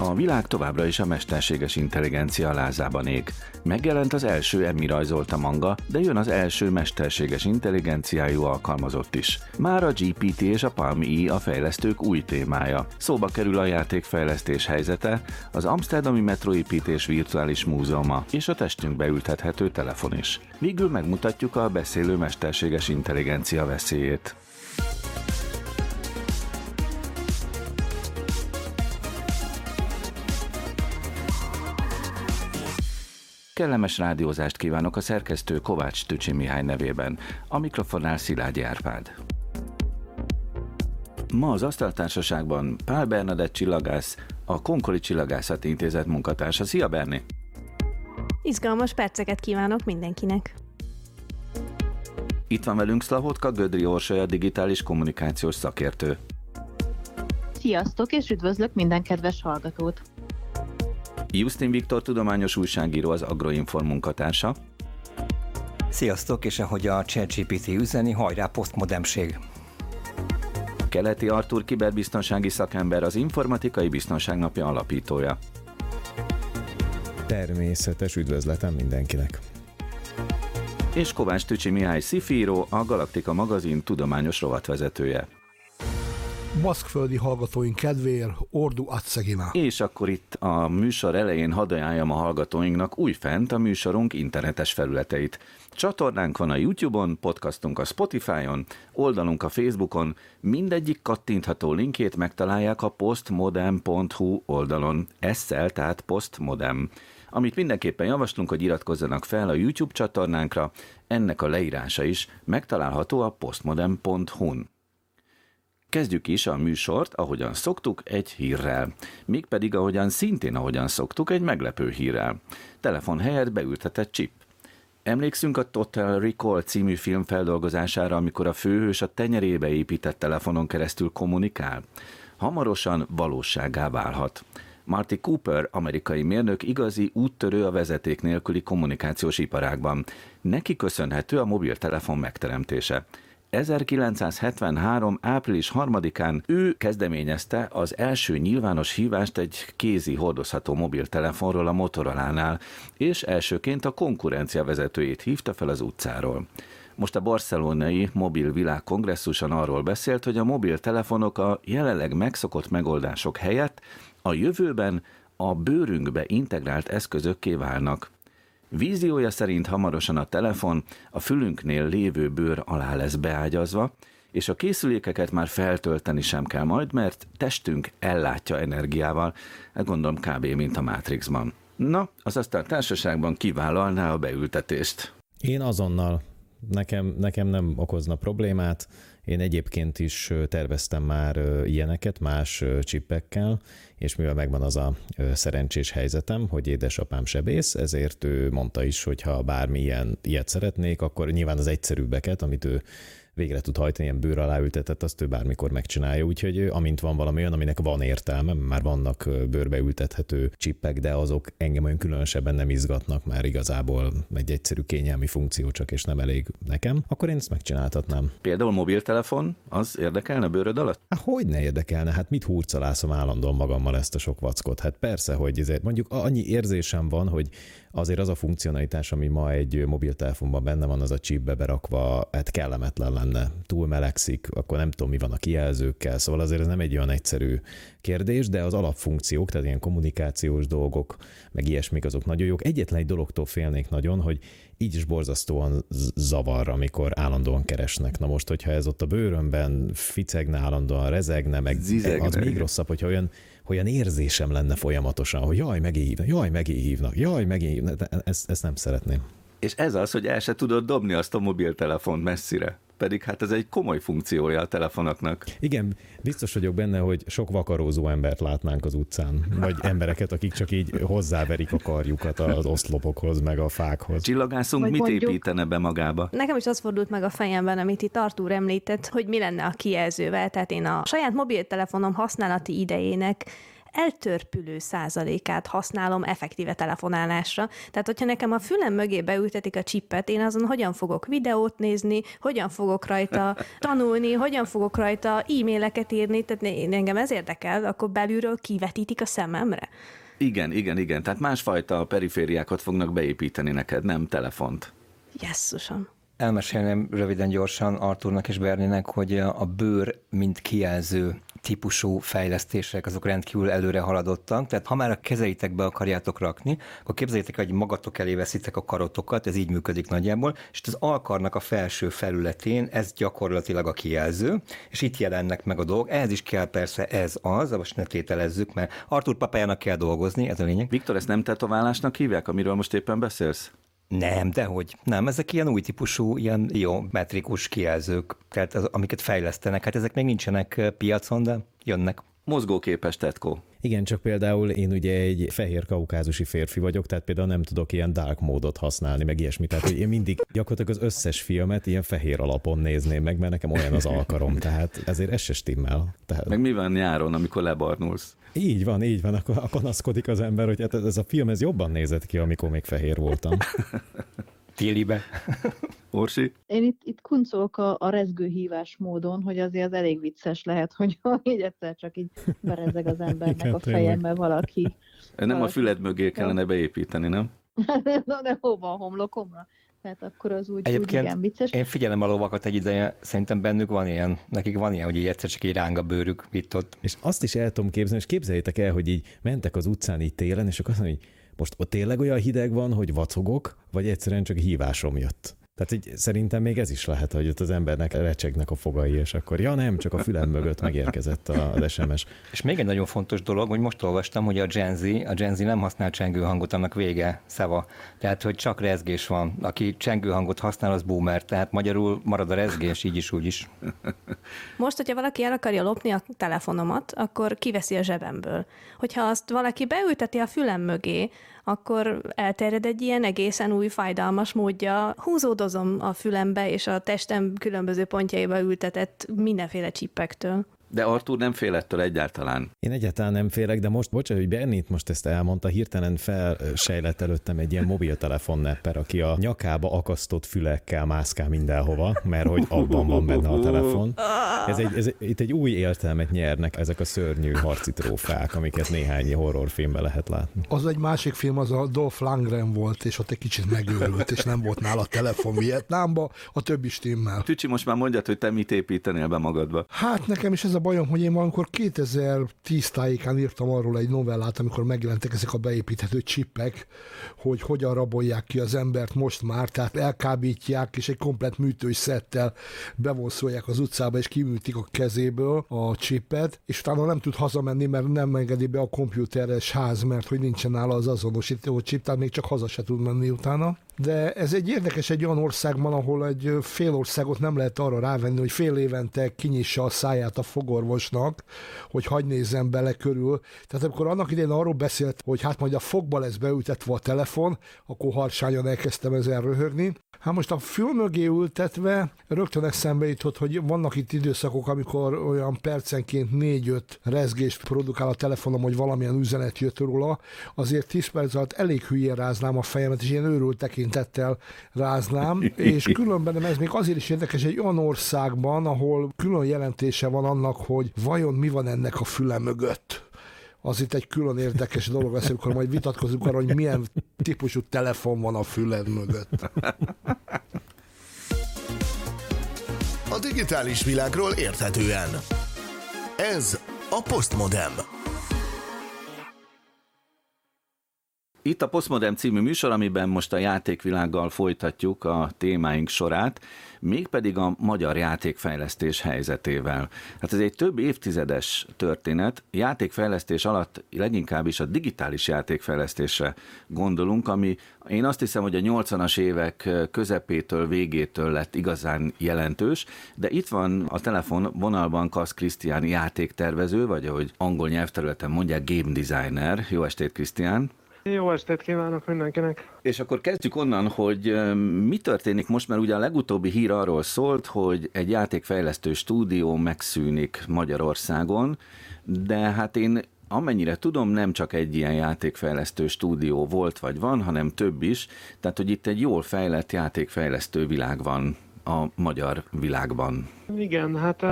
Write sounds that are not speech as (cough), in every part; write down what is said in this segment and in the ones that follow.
A világ továbbra is a mesterséges intelligencia lázában ég. Megjelent az első Emmy rajzolta manga, de jön az első mesterséges intelligenciájú alkalmazott is. Már a GPT és a Palm E a fejlesztők új témája. Szóba kerül a játékfejlesztés helyzete, az Amsterdami metroépítés virtuális múzeuma és a testünkbe ültethető telefon is. Végül megmutatjuk a beszélő mesterséges intelligencia veszélyét. Kellemes rádiózást kívánok a szerkesztő Kovács Tücsi Mihály nevében, a mikrofonnál Szilágyi Árpád. Ma az Asztaltársaságban Pál Bernadett csillagász, a Konkoli Csillagászati Intézet munkatársa. Szia Berni! Izgalmas perceket kívánok mindenkinek! Itt van velünk Szlahotka Gödri Orsolya, digitális kommunikációs szakértő. Sziasztok, és üdvözlök minden kedves hallgatót! Justin Viktor tudományos újságíró az Agroinform munkatársa. Sziasztok, és ahogy a ChatGPT üzeni, hajrá posztmodemség! Keleti Artur kiberbiztonsági szakember, az Informatikai Biztonság Napja alapítója. Természetes üdvözletem mindenkinek! És Kovács Tücsi Mihály Szifíró, a Galaktika magazin tudományos rovatvezetője maszkföldi hallgatóink kedvéért Ordu Atszegina. És akkor itt a műsor elején hadd ajánljam a hallgatóinknak újfent a műsorunk internetes felületeit. Csatornánk van a YouTube-on, podcastunk a Spotify-on, oldalunk a Facebookon, mindegyik kattintható linkét megtalálják a postmodem.hu oldalon. Esszel, tehát postmodem. Amit mindenképpen javaslunk, hogy iratkozzanak fel a YouTube csatornánkra, ennek a leírása is megtalálható a postmodem.hu-n. Kezdjük is a műsort, ahogyan szoktuk, egy hírrel. Mégpedig ahogyan szintén ahogyan szoktuk, egy meglepő hírrel. Telefon helyett beültetett chip. Emlékszünk a Total Recall című film feldolgozására, amikor a főhős a tenyerébe épített telefonon keresztül kommunikál? Hamarosan valóságá válhat. Marty Cooper, amerikai mérnök, igazi úttörő a vezeték nélküli kommunikációs iparágban. Neki köszönhető a mobiltelefon megteremtése. 1973. április 3-án ő kezdeményezte az első nyilvános hívást egy kézi hordozható mobiltelefonról a Motorolánál, és elsőként a konkurencia vezetőjét hívta fel az utcáról. Most a barcelonai mobil világ kongresszuson arról beszélt, hogy a mobiltelefonok a jelenleg megszokott megoldások helyett a jövőben a bőrünkbe integrált eszközökké válnak. Víziója szerint hamarosan a telefon a fülünknél lévő bőr alá lesz beágyazva, és a készülékeket már feltölteni sem kell majd, mert testünk ellátja energiával, hát gondolom kb. mint a Matrixban. Na, az aztán társaságban kivállalná a beültetést. Én azonnal. Nekem, nekem nem okozna problémát. Én egyébként is terveztem már ilyeneket más csippekkel, és mivel megvan az a szerencsés helyzetem, hogy édesapám sebész, ezért ő mondta is, hogy ha bármilyen ilyet szeretnék, akkor nyilván az egyszerűbbeket, amit ő végre tud hajtani, ilyen bőr alá ültetett, azt ő bármikor megcsinálja. Úgyhogy amint van valami olyan, aminek van értelme, már vannak bőrbe ültethető csippek, de azok engem olyan különösebben nem izgatnak, már igazából egy egyszerű kényelmi funkció csak, és nem elég nekem, akkor én ezt megcsináltatnám. Például mobiltelefon, az érdekelne bőröd alatt? Hát hogy ne érdekelne? Hát mit hurcalászom állandóan magammal ezt a sok vackot? Hát persze, hogy ezért mondjuk annyi érzésem van, hogy azért az a funkcionalitás, ami ma egy mobiltelefonban benne van, az a chipbe berakva, hát kellemetlen lenne. Túl melegszik, akkor nem tudom, mi van a kijelzőkkel, szóval azért ez nem egy olyan egyszerű kérdés, de az alapfunkciók, tehát ilyen kommunikációs dolgok, meg ilyesmik, azok nagyon jók. Egyetlen egy dologtól félnék nagyon, hogy így is borzasztóan zavar, amikor állandóan keresnek. Na most, hogyha ez ott a bőrömben ficegne állandóan, rezegne, meg Zizegne. az még rosszabb, hogyha olyan olyan érzésem lenne folyamatosan, hogy jaj, megéhívnak, jaj, megéhívnak, jaj, megéhívnak. Ezt, ezt nem szeretném. És ez az, hogy el se tudod dobni azt a mobiltelefont messzire pedig hát ez egy komoly funkciója a telefonoknak. Igen, biztos vagyok benne, hogy sok vakarózó embert látnánk az utcán, vagy embereket, akik csak így hozzáverik a karjukat az oszlopokhoz, meg a fákhoz. Csillagászunk vagy mit mondjuk, építene be magába? Nekem is az fordult meg a fejemben, amit itt Artúr említett, hogy mi lenne a kijelzővel. Tehát én a saját mobiltelefonom használati idejének eltörpülő százalékát használom effektíve telefonálásra. Tehát, hogyha nekem a fülem mögé beültetik a csippet, én azon hogyan fogok videót nézni, hogyan fogok rajta (laughs) tanulni, hogyan fogok rajta e-maileket írni, tehát engem ez érdekel, akkor belülről kivetítik a szememre. Igen, igen, igen. Tehát másfajta perifériákat fognak beépíteni neked, nem telefont. Jesszusom. Elmesélném röviden gyorsan Arturnak és Berninek, hogy a bőr, mint kijelző típusú fejlesztések, azok rendkívül előre haladottak. Tehát ha már a kezeitekbe akarjátok rakni, akkor képzeljétek, hogy magatok elé veszitek a karotokat, ez így működik nagyjából, és az alkarnak a felső felületén ez gyakorlatilag a kijelző, és itt jelennek meg a dolgok. Ehhez is kell persze ez az, most ne tételezzük, mert Artur papájának kell dolgozni, ez a lényeg. Viktor, ezt nem tetoválásnak hívják, amiről most éppen beszélsz? Nem, dehogy. Nem, ezek ilyen új típusú, ilyen jó metrikus kijelzők, tehát az, amiket fejlesztenek. Hát ezek még nincsenek piacon, de jönnek. Mozgóképes tetkó. Igen, csak például én ugye egy fehér kaukázusi férfi vagyok, tehát például nem tudok ilyen dark módot használni, meg ilyesmi. Tehát, hogy én mindig gyakorlatilag az összes filmet ilyen fehér alapon nézném meg, mert nekem olyan az alkarom, tehát ezért ez se stimmel. Tehát... Meg mi van nyáron, amikor lebarnulsz? Így van, így van, akkor panaszkodik az ember, hogy hát ez a film ez jobban nézett ki, amikor még fehér voltam. (laughs) Télibe. Orsi? Én itt, itt kuncolok a, a rezgő hívás módon, hogy azért az elég vicces lehet, hogy (laughs) így egyszer csak így berezeg az embernek Igen, a fejembe valaki. Nem valaki. a füled mögé kellene beépíteni, nem? (laughs) Na de hova a homlokomra? Tehát akkor az úgy, Egyébként úgy igen vicces. Én figyelem a lovakat egy ideje, szerintem bennük van ilyen, nekik van ilyen, hogy így egyszer csak így ráng a bőrük itt-ott. És azt is el tudom képzelni, és képzeljétek el, hogy így mentek az utcán így télen, és akkor azt mondja, hogy most ott tényleg olyan hideg van, hogy vacogok, vagy egyszerűen csak hívásom jött. Tehát így szerintem még ez is lehet, hogy ott az embernek recsegnek a fogai, és akkor ja nem, csak a fülem mögött megérkezett az SMS. És még egy nagyon fontos dolog, hogy most olvastam, hogy a Gen Z, a Gen Z nem használ csengő hangot, annak vége szava. Tehát, hogy csak rezgés van. Aki csengő hangot használ, az boomer. Tehát magyarul marad a rezgés, így is, úgy is. Most, hogyha valaki el akarja lopni a telefonomat, akkor kiveszi a zsebemből. Hogyha azt valaki beülteti a fülem mögé, akkor elterjed egy ilyen egészen új fájdalmas módja. Húzódozom a fülembe, és a testem különböző pontjaiba ültetett mindenféle csippektől. De Artur nem fél ettől egyáltalán. Én egyáltalán nem félek, de most, bocsánat, hogy Bernit most ezt elmondta, hirtelen felsejlett előttem egy ilyen mobiltelefon nepper, aki a nyakába akasztott fülekkel mászkál mindenhova, mert hogy abban van benne a telefon. Ez egy, ez, itt egy új értelmet nyernek ezek a szörnyű harci trófák, amiket néhány horrorfilmben lehet látni. Az egy másik film, az a Dolph Lundgren volt, és ott egy kicsit megőrült, és nem volt nála telefon Vietnámba, a többi stimmel. Tücsi, most már mondjad, hogy te mit építenél be magadba. Hát nekem is ez a a bajom, hogy én valamikor 2010 tájékán írtam arról egy novellát, amikor megjelentek ezek a beépíthető csippek, hogy hogyan rabolják ki az embert most már, tehát elkábítják, és egy komplet műtői szettel bevonszolják az utcába, és kiműtik a kezéből a csippet, és utána nem tud hazamenni, mert nem engedi be a komputeres ház, mert hogy nincsen nála az azonosító csip, tehát még csak haza se tud menni utána de ez egy érdekes egy olyan országban, ahol egy fél országot nem lehet arra rávenni, hogy fél évente kinyissa a száját a fogorvosnak, hogy hagy nézzen bele körül. Tehát amikor annak idején arról beszélt, hogy hát majd a fogba lesz beültetve a telefon, akkor harsányan elkezdtem ezen röhögni. Hát most a fül mögé ültetve rögtön eszembe jutott, hogy vannak itt időszakok, amikor olyan percenként 4-5 rezgést produkál a telefonom, hogy valamilyen üzenet jött róla, azért 10 perc alatt elég hülyén ráznám a fejemet, és ilyen őrült tekintettel ráznám, és különben ez még azért is érdekes egy olyan országban, ahol külön jelentése van annak, hogy vajon mi van ennek a füle mögött az itt egy külön érdekes dolog lesz, amikor majd vitatkozunk arra, hogy milyen típusú telefon van a füled mögött. A digitális világról érthetően. Ez a Postmodem. Itt a Postmodem című műsor, amiben most a játékvilággal folytatjuk a témáink sorát, mégpedig a magyar játékfejlesztés helyzetével. Hát ez egy több évtizedes történet, játékfejlesztés alatt leginkább is a digitális játékfejlesztésre gondolunk, ami én azt hiszem, hogy a 80-as évek közepétől, végétől lett igazán jelentős, de itt van a telefon vonalban Kasz Krisztián játéktervező, vagy ahogy angol nyelvterületen mondják, game designer. Jó estét, Krisztián! Jó estét kívánok mindenkinek! És akkor kezdjük onnan, hogy mi történik most, mert ugye a legutóbbi hír arról szólt, hogy egy játékfejlesztő stúdió megszűnik Magyarországon, de hát én amennyire tudom, nem csak egy ilyen játékfejlesztő stúdió volt vagy van, hanem több is, tehát hogy itt egy jól fejlett játékfejlesztő világ van a magyar világban. Igen, hát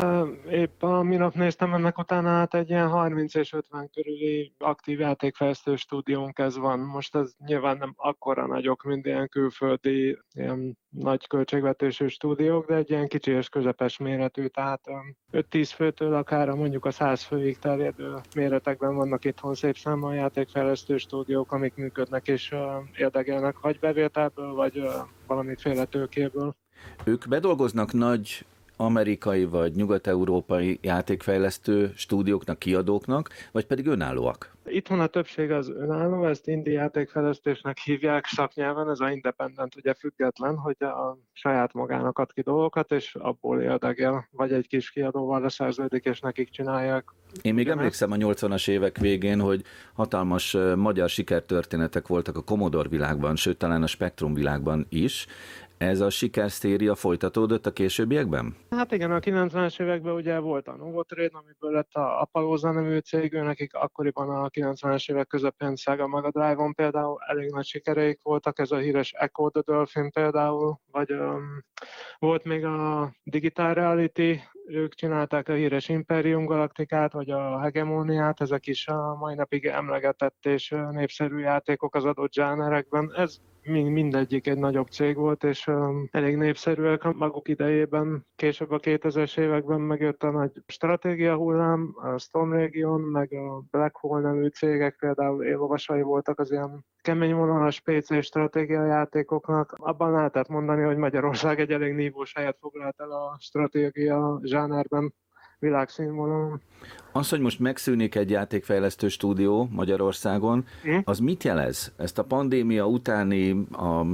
épp a minap néztem ennek utána, hát egy ilyen 30 és 50 körüli aktív játékfejlesztő stúdiónk ez van. Most ez nyilván nem akkora nagyok, mint ilyen külföldi, ilyen nagy költségvetésű stúdiók, de egy ilyen kicsi és közepes méretű, tehát 5-10 főtől akár mondjuk a 100 főig terjedő méretekben vannak itthon szép számmal játékfejlesztő stúdiók, amik működnek és érdekelnek vagy bevételből, vagy valamiféle tőkéből. Ők bedolgoznak nagy amerikai vagy nyugat-európai játékfejlesztő stúdióknak, kiadóknak, vagy pedig önállóak? Itthon a többség az önálló, ezt indi játékfejlesztésnek hívják szaknyelven, ez a independent, ugye független, hogy a saját magának ad ki dolgokat, és abból éldegel, vagy egy kis kiadóval leszerződik, és nekik csinálják. Én még emlékszem a 80-as évek végén, hogy hatalmas magyar sikertörténetek voltak a Commodore világban, sőt talán a Spectrum világban is, ez a sikerszéria folytatódott a későbbiekben? Hát igen, a 90-es években ugye volt a Novotrade, amiből lett a Apalóza nevű cég, nekik akkoriban a 90-es évek közepén Sega Mega Drive-on például elég nagy sikereik voltak, ez a híres Echo the Dolphin például, vagy um, volt még a Digital Reality, ők csinálták a híres Imperium Galaktikát, vagy a Hegemóniát, ezek is a mai napig emlegetett és népszerű játékok az adott zsánerekben. Ez mindegyik egy nagyobb cég volt, és elég népszerűek a maguk idejében. Később a 2000-es években megjött a nagy stratégia hullám, a Stone Region, meg a Black Hole nevű cégek például éllovasai voltak az ilyen kemény vonalas PC stratégia játékoknak. Abban lehetett mondani, hogy Magyarország egy elég nívós helyet foglalt el a stratégia zsánerben világszínvonalon. Az, hogy most megszűnik egy játékfejlesztő stúdió Magyarországon, hm? az mit jelez? Ezt a pandémia utáni a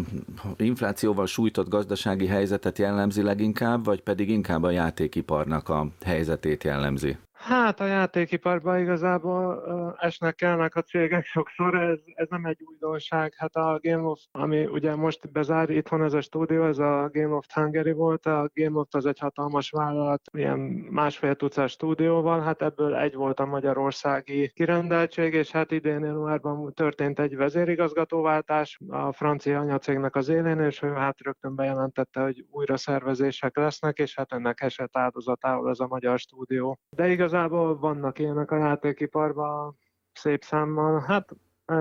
inflációval sújtott gazdasági helyzetet jellemzi leginkább, vagy pedig inkább a játékiparnak a helyzetét jellemzi? Hát a játékiparban igazából uh, esnek kelnek a cégek sokszor, ez, ez nem egy újdonság. Hát a Game of, ami ugye most bezár itthon ez a stúdió, ez a Game of Hungary volt, a Game of az egy hatalmas vállalat, ilyen másfél tucat stúdióval, hát ebből egy volt a magyarországi kirendeltség, és hát idén januárban történt egy vezérigazgatóváltás a francia anyacégnek az élén, és ő hát rögtön bejelentette, hogy újra szervezések lesznek, és hát ennek esett áldozatául ez a magyar stúdió. De igaz igazából vannak ilyenek a játékiparban szép számmal. Hát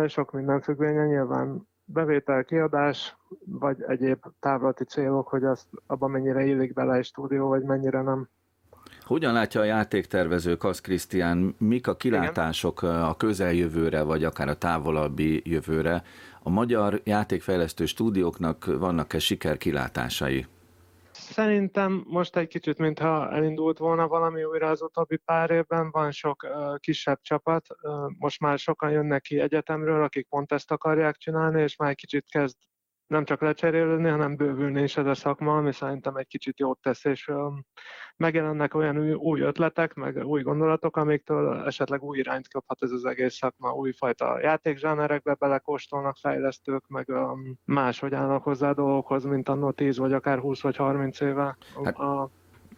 sok minden függvénye nyilván bevétel, kiadás, vagy egyéb távlati célok, hogy azt abban mennyire illik bele egy stúdió, vagy mennyire nem. Hogyan látja a játéktervezők azt, Krisztián, mik a kilátások Igen. a közeljövőre, vagy akár a távolabbi jövőre? A magyar játékfejlesztő stúdióknak vannak-e sikerkilátásai? Szerintem most egy kicsit, mintha elindult volna valami újra az utóbbi pár évben, van sok kisebb csapat, most már sokan jönnek ki egyetemről, akik pont ezt akarják csinálni, és már egy kicsit kezd nem csak lecserélődni, hanem bővülni is ez a szakma, ami szerintem egy kicsit jót tesz, és megjelennek olyan új, új ötletek, meg új gondolatok, amiktől esetleg új irányt kaphat ez az egész szakma, újfajta játékzsánerekbe belekóstolnak fejlesztők, meg máshogy állnak hozzá a dolgokhoz, mint annó 10 vagy akár 20 vagy 30 éve. Hát, a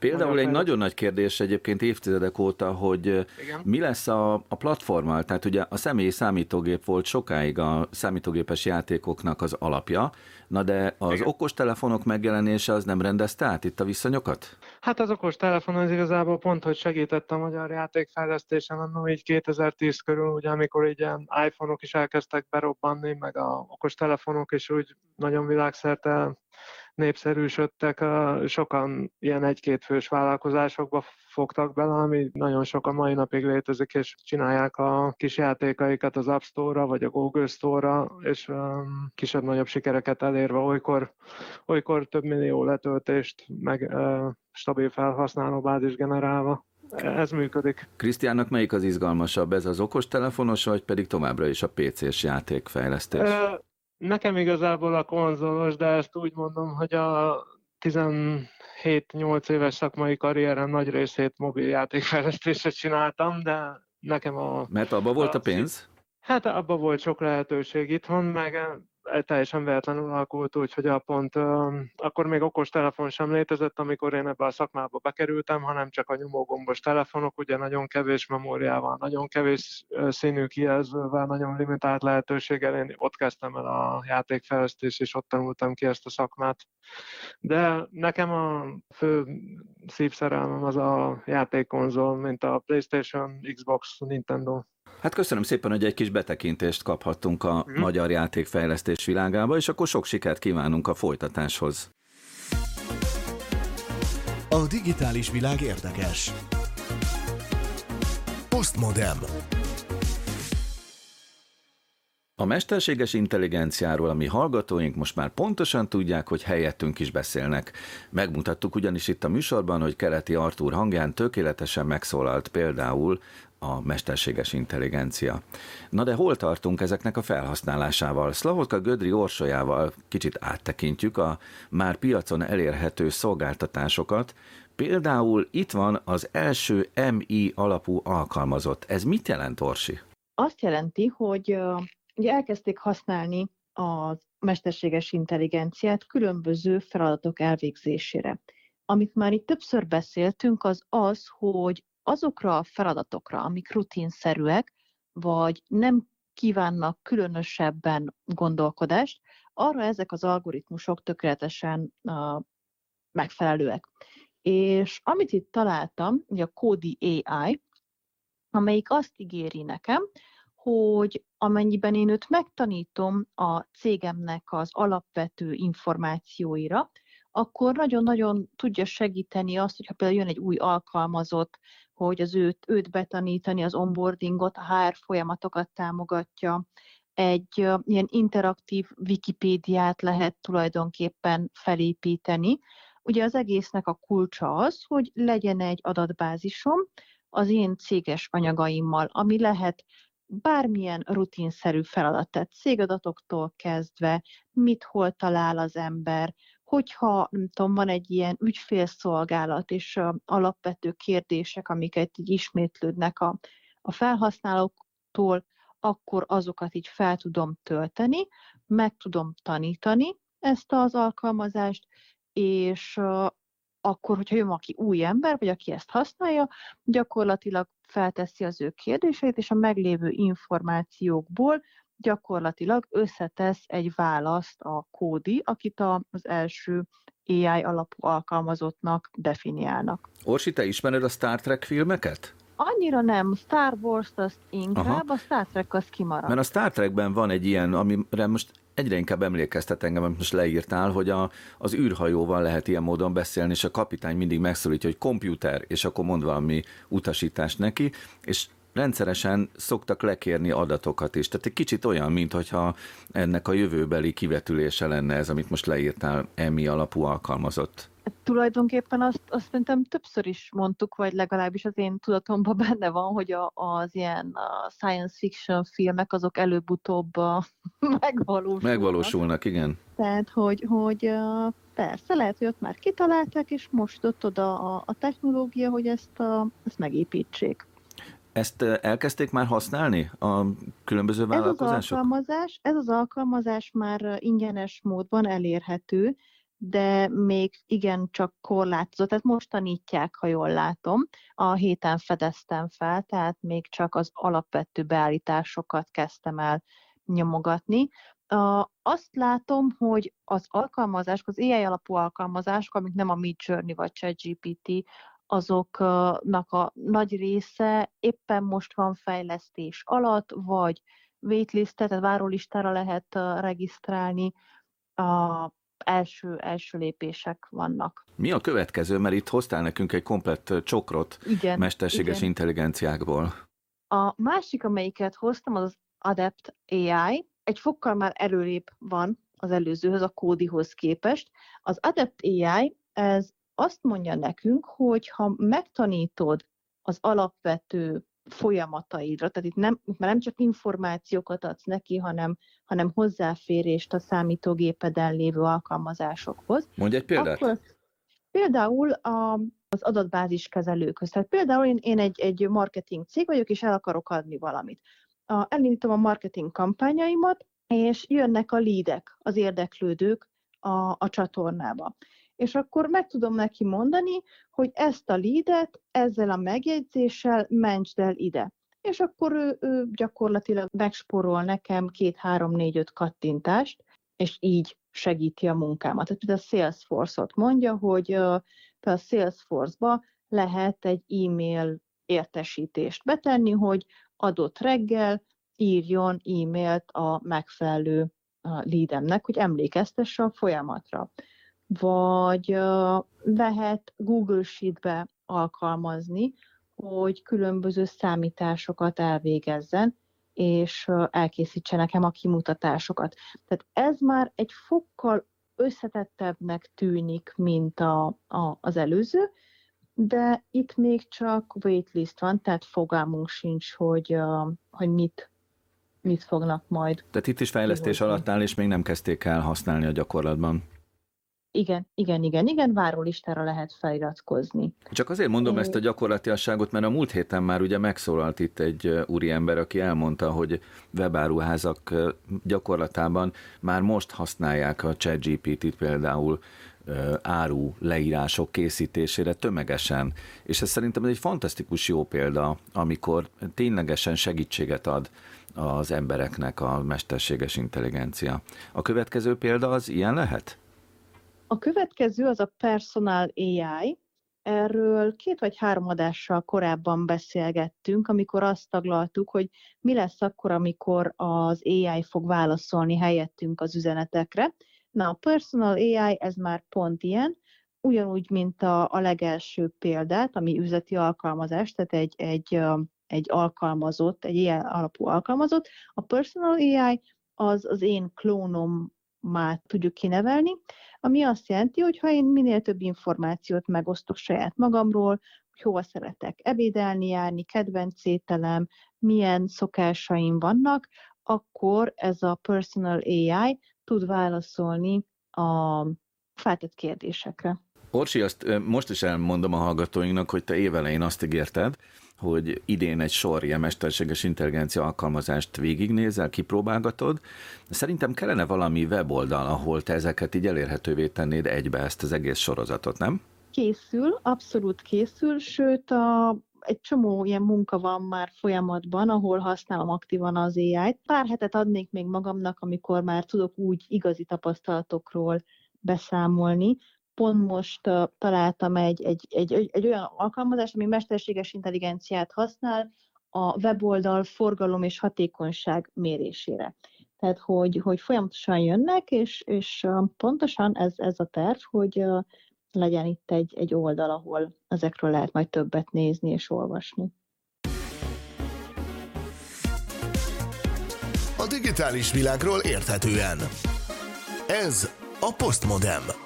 Például egy nagyon nagy kérdés egyébként évtizedek óta, hogy Igen. mi lesz a, a platformmal. Tehát ugye a személyi számítógép volt sokáig a számítógépes játékoknak az alapja, na de az Igen. okostelefonok megjelenése az nem rendezte át itt a viszonyokat? Hát az okostelefon az igazából pont, hogy segített a magyar játékfejlesztésen, annó így 2010 körül, ugye amikor így ilyen iPhone-ok is elkezdtek berobbanni, meg a okostelefonok is úgy nagyon világszerte népszerűsödtek, sokan ilyen egy-két fős vállalkozásokba fogtak bele, ami nagyon sok a mai napig létezik, és csinálják a kis játékaikat az App Store-ra, vagy a Google Store-ra, és um, kisebb-nagyobb sikereket elérve, olykor, olykor több millió letöltést, meg uh, stabil felhasználó bázis generálva ez működik. Krisztiánnak melyik az izgalmasabb, ez az okostelefonos, vagy pedig továbbra is a PC-s játékfejlesztés? Nekem igazából a konzolos, de ezt úgy mondom, hogy a 17-8 éves szakmai karrierem nagy részét mobiljátékfejlesztésre csináltam, de nekem a... Mert abba volt a pénz? Hát abba volt sok lehetőség itthon, meg teljesen véletlenül alakult úgy, hogy a pont akkor még okos telefon sem létezett, amikor én ebbe a szakmába bekerültem, hanem csak a nyomógombos telefonok, ugye nagyon kevés memóriával, nagyon kevés színű kijelzővel, nagyon limitált lehetőséggel. Én ott kezdtem el a játékfejlesztés, és ott tanultam ki ezt a szakmát. De nekem a fő szívszerelmem az a játékkonzol, mint a PlayStation, Xbox, Nintendo. Hát köszönöm szépen, hogy egy kis betekintést kaphattunk a mm. magyar játékfejlesztés világába, és akkor sok sikert kívánunk a folytatáshoz. A digitális világ érdekes. Postmodem. A mesterséges intelligenciáról a mi hallgatóink most már pontosan tudják, hogy helyettünk is beszélnek. Megmutattuk ugyanis itt a műsorban, hogy Keleti Artúr hangján tökéletesen megszólalt például a mesterséges intelligencia. Na de hol tartunk ezeknek a felhasználásával? Szlahotka Gödri orsolyával kicsit áttekintjük a már piacon elérhető szolgáltatásokat, Például itt van az első MI alapú alkalmazott. Ez mit jelent, Orsi? Azt jelenti, hogy ugye elkezdték használni a mesterséges intelligenciát különböző feladatok elvégzésére. Amit már itt többször beszéltünk, az az, hogy azokra a feladatokra, amik rutinszerűek, vagy nem kívánnak különösebben gondolkodást, arra ezek az algoritmusok tökéletesen uh, megfelelőek. És amit itt találtam, ugye a Kodi AI, amelyik azt ígéri nekem, hogy amennyiben én őt megtanítom a cégemnek az alapvető információira, akkor nagyon-nagyon tudja segíteni azt, hogyha például jön egy új alkalmazott, hogy az őt, őt betanítani, az onboardingot, a HR folyamatokat támogatja, egy ilyen interaktív Wikipédiát lehet tulajdonképpen felépíteni. Ugye az egésznek a kulcsa az, hogy legyen egy adatbázisom az én céges anyagaimmal, ami lehet bármilyen rutinszerű feladat, tehát cégadatoktól kezdve, mit hol talál az ember, hogyha nem tudom, van egy ilyen ügyfélszolgálat és alapvető kérdések, amiket így ismétlődnek a, a felhasználóktól, akkor azokat így fel tudom tölteni, meg tudom tanítani ezt az alkalmazást, és akkor, hogyha jön aki új ember, vagy aki ezt használja, gyakorlatilag felteszi az ő kérdéseit, és a meglévő információkból gyakorlatilag összetesz egy választ a kódi, akit az első AI alapú alkalmazottnak definiálnak. Orsi, te ismered a Star Trek filmeket? Annyira nem. Star Wars-t azt inkább, Aha. a Star Trek az kimarad. Mert a Star Trekben van egy ilyen, amire most egyre inkább emlékeztet engem, amit most leírtál, hogy a, az űrhajóval lehet ilyen módon beszélni, és a kapitány mindig megszólítja, hogy komputer, és akkor mond valami utasítást neki, és rendszeresen szoktak lekérni adatokat is. Tehát egy kicsit olyan, mintha ennek a jövőbeli kivetülése lenne ez, amit most leírtál, EMI alapú alkalmazott. Tulajdonképpen azt, azt szerintem többször is mondtuk, vagy legalábbis az én tudatomban (laughs) benne van, hogy a, az ilyen a science fiction filmek azok előbb-utóbb (laughs) megvalósulnak. Megvalósulnak, igen. Tehát, hogy, hogy persze, lehet, hogy ott már kitalálták, és most ott oda a, a technológia, hogy ezt, a, ezt megépítsék. Ezt elkezdték már használni a különböző vállalkozások? Ez az alkalmazás, ez az alkalmazás már ingyenes módban elérhető, de még igen csak korlátozott. Tehát most tanítják, ha jól látom. A héten fedeztem fel, tehát még csak az alapvető beállításokat kezdtem el nyomogatni. Azt látom, hogy az alkalmazások, az AI alapú alkalmazások, amik nem a Midjourney vagy ChatGPT, azoknak a nagy része éppen most van fejlesztés alatt, vagy waitlistet, tehát várólistára lehet regisztrálni, a első, első lépések vannak. Mi a következő, mert itt hoztál nekünk egy komplett csokrot igen, mesterséges igen. intelligenciákból. A másik, amelyiket hoztam, az az Adept AI. Egy fokkal már előrébb van az előzőhöz, a kódihoz képest. Az Adept AI, ez azt mondja nekünk, hogy ha megtanítod az alapvető folyamataidra, tehát itt nem, itt már nem csak információkat adsz neki, hanem, hanem hozzáférést a számítógépeden lévő alkalmazásokhoz. Mondj egy példát. Akkor, például a, az adatbázis kezelőkhöz. Tehát például én, én egy, egy marketing cég vagyok, és el akarok adni valamit. A, elindítom a marketing kampányaimat, és jönnek a lídek, az érdeklődők a, a csatornába. És akkor meg tudom neki mondani, hogy ezt a lídet ezzel a megjegyzéssel mentsd el ide. És akkor ő, ő gyakorlatilag megsporol nekem két, három, négy, öt kattintást, és így segíti a munkámat. Tehát a Salesforce-ot mondja, hogy a Salesforce-ba lehet egy e-mail értesítést betenni, hogy adott reggel írjon e-mailt a megfelelő leademnek, hogy emlékeztesse a folyamatra. Vagy lehet Google Sheet-be alkalmazni, hogy különböző számításokat elvégezzen, és elkészítse nekem a kimutatásokat. Tehát ez már egy fokkal összetettebbnek tűnik, mint a, a, az előző, de itt még csak waitlist van, tehát fogalmunk sincs, hogy, hogy mit, mit fognak majd. Tehát itt is fejlesztés alatt áll, és még nem kezdték el használni a gyakorlatban. Igen, igen, igen, igen, várólistára lehet feliratkozni. Csak azért mondom é... ezt a gyakorlatiasságot, mert a múlt héten már ugye megszólalt itt egy úriember, aki elmondta, hogy webáruházak gyakorlatában már most használják a ChatGPT-t például áru leírások készítésére tömegesen. És ez szerintem egy fantasztikus jó példa, amikor ténylegesen segítséget ad az embereknek a mesterséges intelligencia. A következő példa az ilyen lehet? A következő az a Personal AI. Erről két vagy három adással korábban beszélgettünk, amikor azt taglaltuk, hogy mi lesz akkor, amikor az AI fog válaszolni helyettünk az üzenetekre. Na, a Personal AI ez már pont ilyen, ugyanúgy, mint a, a legelső példát, ami üzleti alkalmazás, tehát egy, egy, egy alkalmazott, egy ilyen alapú alkalmazott. A Personal AI az az én klónom már tudjuk kinevelni, ami azt jelenti, hogy ha én minél több információt megosztok saját magamról, hogy hova szeretek ebédelni, járni, kedvenc ételem, milyen szokásaim vannak, akkor ez a Personal AI tud válaszolni a feltett kérdésekre. Orsi, azt most is elmondom a hallgatóinknak, hogy te évelején azt ígérted, hogy idén egy sor ilyen mesterséges intelligencia alkalmazást végignézel, kipróbálgatod. Szerintem kellene valami weboldal, ahol te ezeket így elérhetővé tennéd egybe ezt az egész sorozatot, nem? Készül, abszolút készül, sőt a egy csomó ilyen munka van már folyamatban, ahol használom aktívan az AI-t. Pár hetet adnék még magamnak, amikor már tudok úgy igazi tapasztalatokról beszámolni. Pont most uh, találtam egy, egy, egy, egy, olyan alkalmazást, ami mesterséges intelligenciát használ a weboldal forgalom és hatékonyság mérésére. Tehát, hogy, hogy folyamatosan jönnek, és, és pontosan ez, ez a terv, hogy legyen itt egy, egy oldal, ahol ezekről lehet majd többet nézni és olvasni. A digitális világról érthetően. Ez a Postmodem.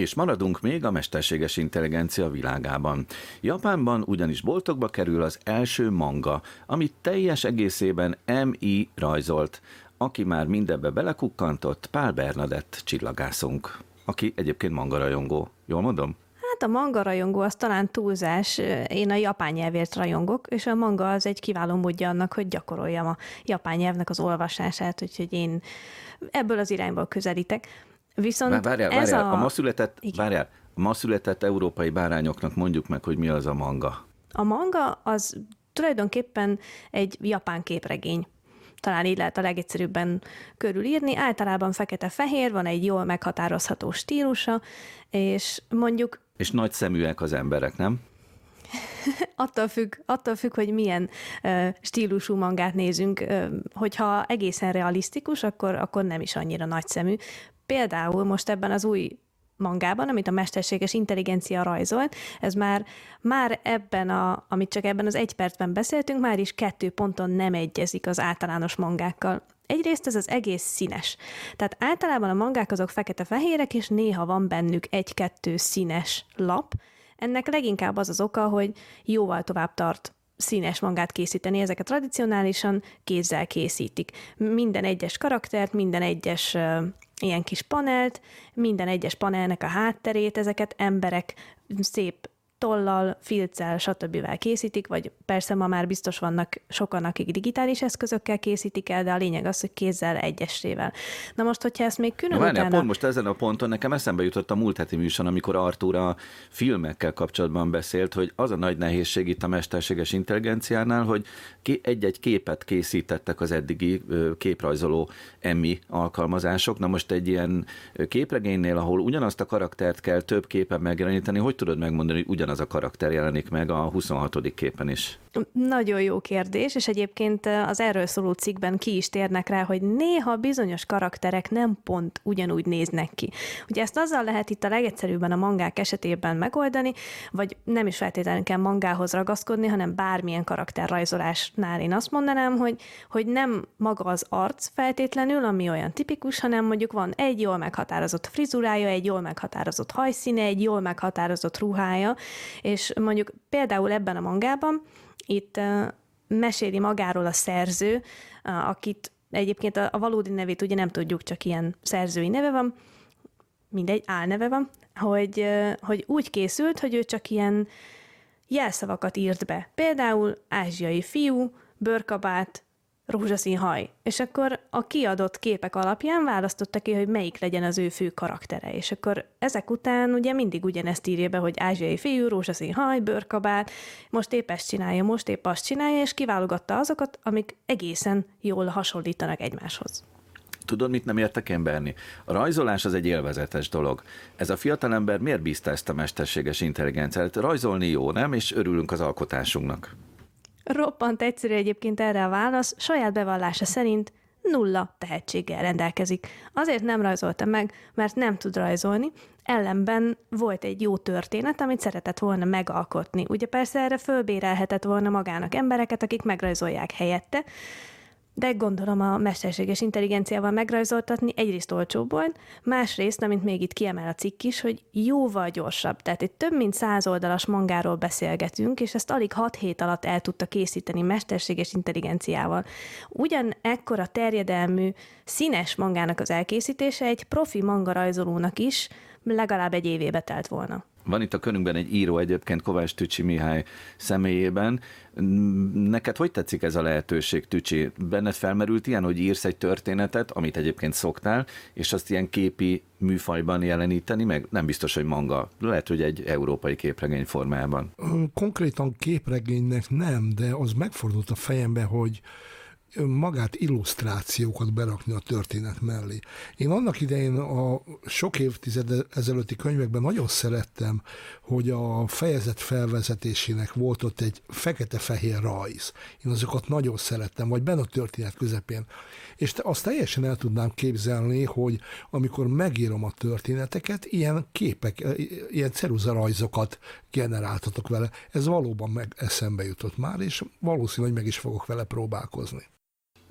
És maradunk még a mesterséges intelligencia világában. Japánban ugyanis boltokba kerül az első manga, amit teljes egészében MI rajzolt, aki már mindebbe belekukkantott, Pál Bernadett csillagászunk aki egyébként manga rajongó. Jól mondom? Hát a manga rajongó az talán túlzás. Én a japán nyelvért rajongok, és a manga az egy kiváló módja annak, hogy gyakoroljam a japán nyelvnek az olvasását, úgyhogy én ebből az irányból közelítek. Viszont várjál, ez várjál, a... a ma született, várjál, a ma született európai bárányoknak mondjuk meg, hogy mi az a manga. A manga az tulajdonképpen egy japán képregény talán így lehet a legegyszerűbben körülírni. Általában fekete-fehér, van egy jól meghatározható stílusa, és mondjuk... És nagy szeműek az emberek, nem? (laughs) attól, függ, attól függ, hogy milyen uh, stílusú mangát nézünk. Uh, hogyha egészen realisztikus, akkor, akkor nem is annyira nagy szemű. Például most ebben az új mangában, amit a mesterséges intelligencia rajzolt, ez már, már ebben, a, amit csak ebben az egy percben beszéltünk, már is kettő ponton nem egyezik az általános mangákkal. Egyrészt ez az egész színes. Tehát általában a mangák azok fekete-fehérek, és néha van bennük egy-kettő színes lap. Ennek leginkább az az oka, hogy jóval tovább tart színes mangát készíteni, ezeket tradicionálisan kézzel készítik. Minden egyes karaktert, minden egyes ilyen kis panelt, minden egyes panelnek a hátterét, ezeket emberek szép tollal, filccel, stb. készítik, vagy persze ma már biztos vannak sokan, akik digitális eszközökkel készítik el, de a lényeg az, hogy kézzel egyesével. Na most, hogyha ezt még külön Várjál, utána... pont most ezen a ponton nekem eszembe jutott a múlt heti műsor, amikor Artur a filmekkel kapcsolatban beszélt, hogy az a nagy nehézség itt a mesterséges intelligenciánál, hogy egy-egy képet készítettek az eddigi képrajzoló emmi alkalmazások. Na most egy ilyen képregénynél, ahol ugyanazt a karaktert kell több képen megjeleníteni, hogy tudod megmondani, hogy ugyanaz a karakter jelenik meg a 26. képen is? Nagyon jó kérdés, és egyébként az erről szóló cikkben ki is térnek rá, hogy néha bizonyos karakterek nem pont ugyanúgy néznek ki. Ugye ezt azzal lehet itt a legegyszerűbben a mangák esetében megoldani, vagy nem is feltétlenül kell mangához ragaszkodni, hanem bármilyen karakterrajzolásnál én azt mondanám, hogy, hogy nem maga az arc feltétlenül, ami olyan tipikus, hanem mondjuk van egy jól meghatározott frizurája, egy jól meghatározott hajszíne, egy jól meghatározott ruhája, és mondjuk például ebben a mangában itt meséli magáról a szerző, akit egyébként a, valódi nevét ugye nem tudjuk, csak ilyen szerzői neve van, mindegy, álneve van, hogy, hogy úgy készült, hogy ő csak ilyen jelszavakat írt be. Például ázsiai fiú, bőrkabát, rózsaszín haj. És akkor a kiadott képek alapján választotta ki, hogy melyik legyen az ő fő karaktere. És akkor ezek után ugye mindig ugyanezt írja be, hogy ázsiai fiú, rózsaszín haj, bőrkabát, most épp ezt csinálja, most épp azt csinálja, és kiválogatta azokat, amik egészen jól hasonlítanak egymáshoz. Tudod, mit nem értek én, Berni? A rajzolás az egy élvezetes dolog. Ez a fiatalember miért bízta ezt a mesterséges intelligenciát? Rajzolni jó, nem? És örülünk az alkotásunknak. Roppant egyszerű egyébként erre a válasz, saját bevallása szerint nulla tehetséggel rendelkezik. Azért nem rajzolta meg, mert nem tud rajzolni, ellenben volt egy jó történet, amit szeretett volna megalkotni. Ugye persze erre fölbérelhetett volna magának embereket, akik megrajzolják helyette, de gondolom a mesterséges intelligenciával megrajzoltatni egyrészt olcsóbb volt, másrészt, amint még itt kiemel a cikk is, hogy jóval gyorsabb. Tehát egy több mint száz oldalas mangáról beszélgetünk, és ezt alig hat hét alatt el tudta készíteni mesterséges intelligenciával. Ugyan ekkora terjedelmű, színes mangának az elkészítése egy profi manga rajzolónak is legalább egy évébe telt volna. Van itt a körünkben egy író egyébként Kovács Tücsi Mihály személyében. Neked hogy tetszik ez a lehetőség, Tücsi? Benned felmerült ilyen, hogy írsz egy történetet, amit egyébként szoktál, és azt ilyen képi műfajban jeleníteni, meg nem biztos, hogy manga. Lehet, hogy egy európai képregény formájában. Konkrétan képregénynek nem, de az megfordult a fejembe, hogy magát illusztrációkat berakni a történet mellé. Én annak idején a sok évtized ezelőtti könyvekben nagyon szerettem, hogy a fejezet felvezetésének volt ott egy fekete-fehér rajz. Én azokat nagyon szerettem, vagy benne a történet közepén. És azt teljesen el tudnám képzelni, hogy amikor megírom a történeteket, ilyen képek, ilyen ceruzarajzokat generáltatok vele. Ez valóban meg eszembe jutott már, és valószínű, hogy meg is fogok vele próbálkozni.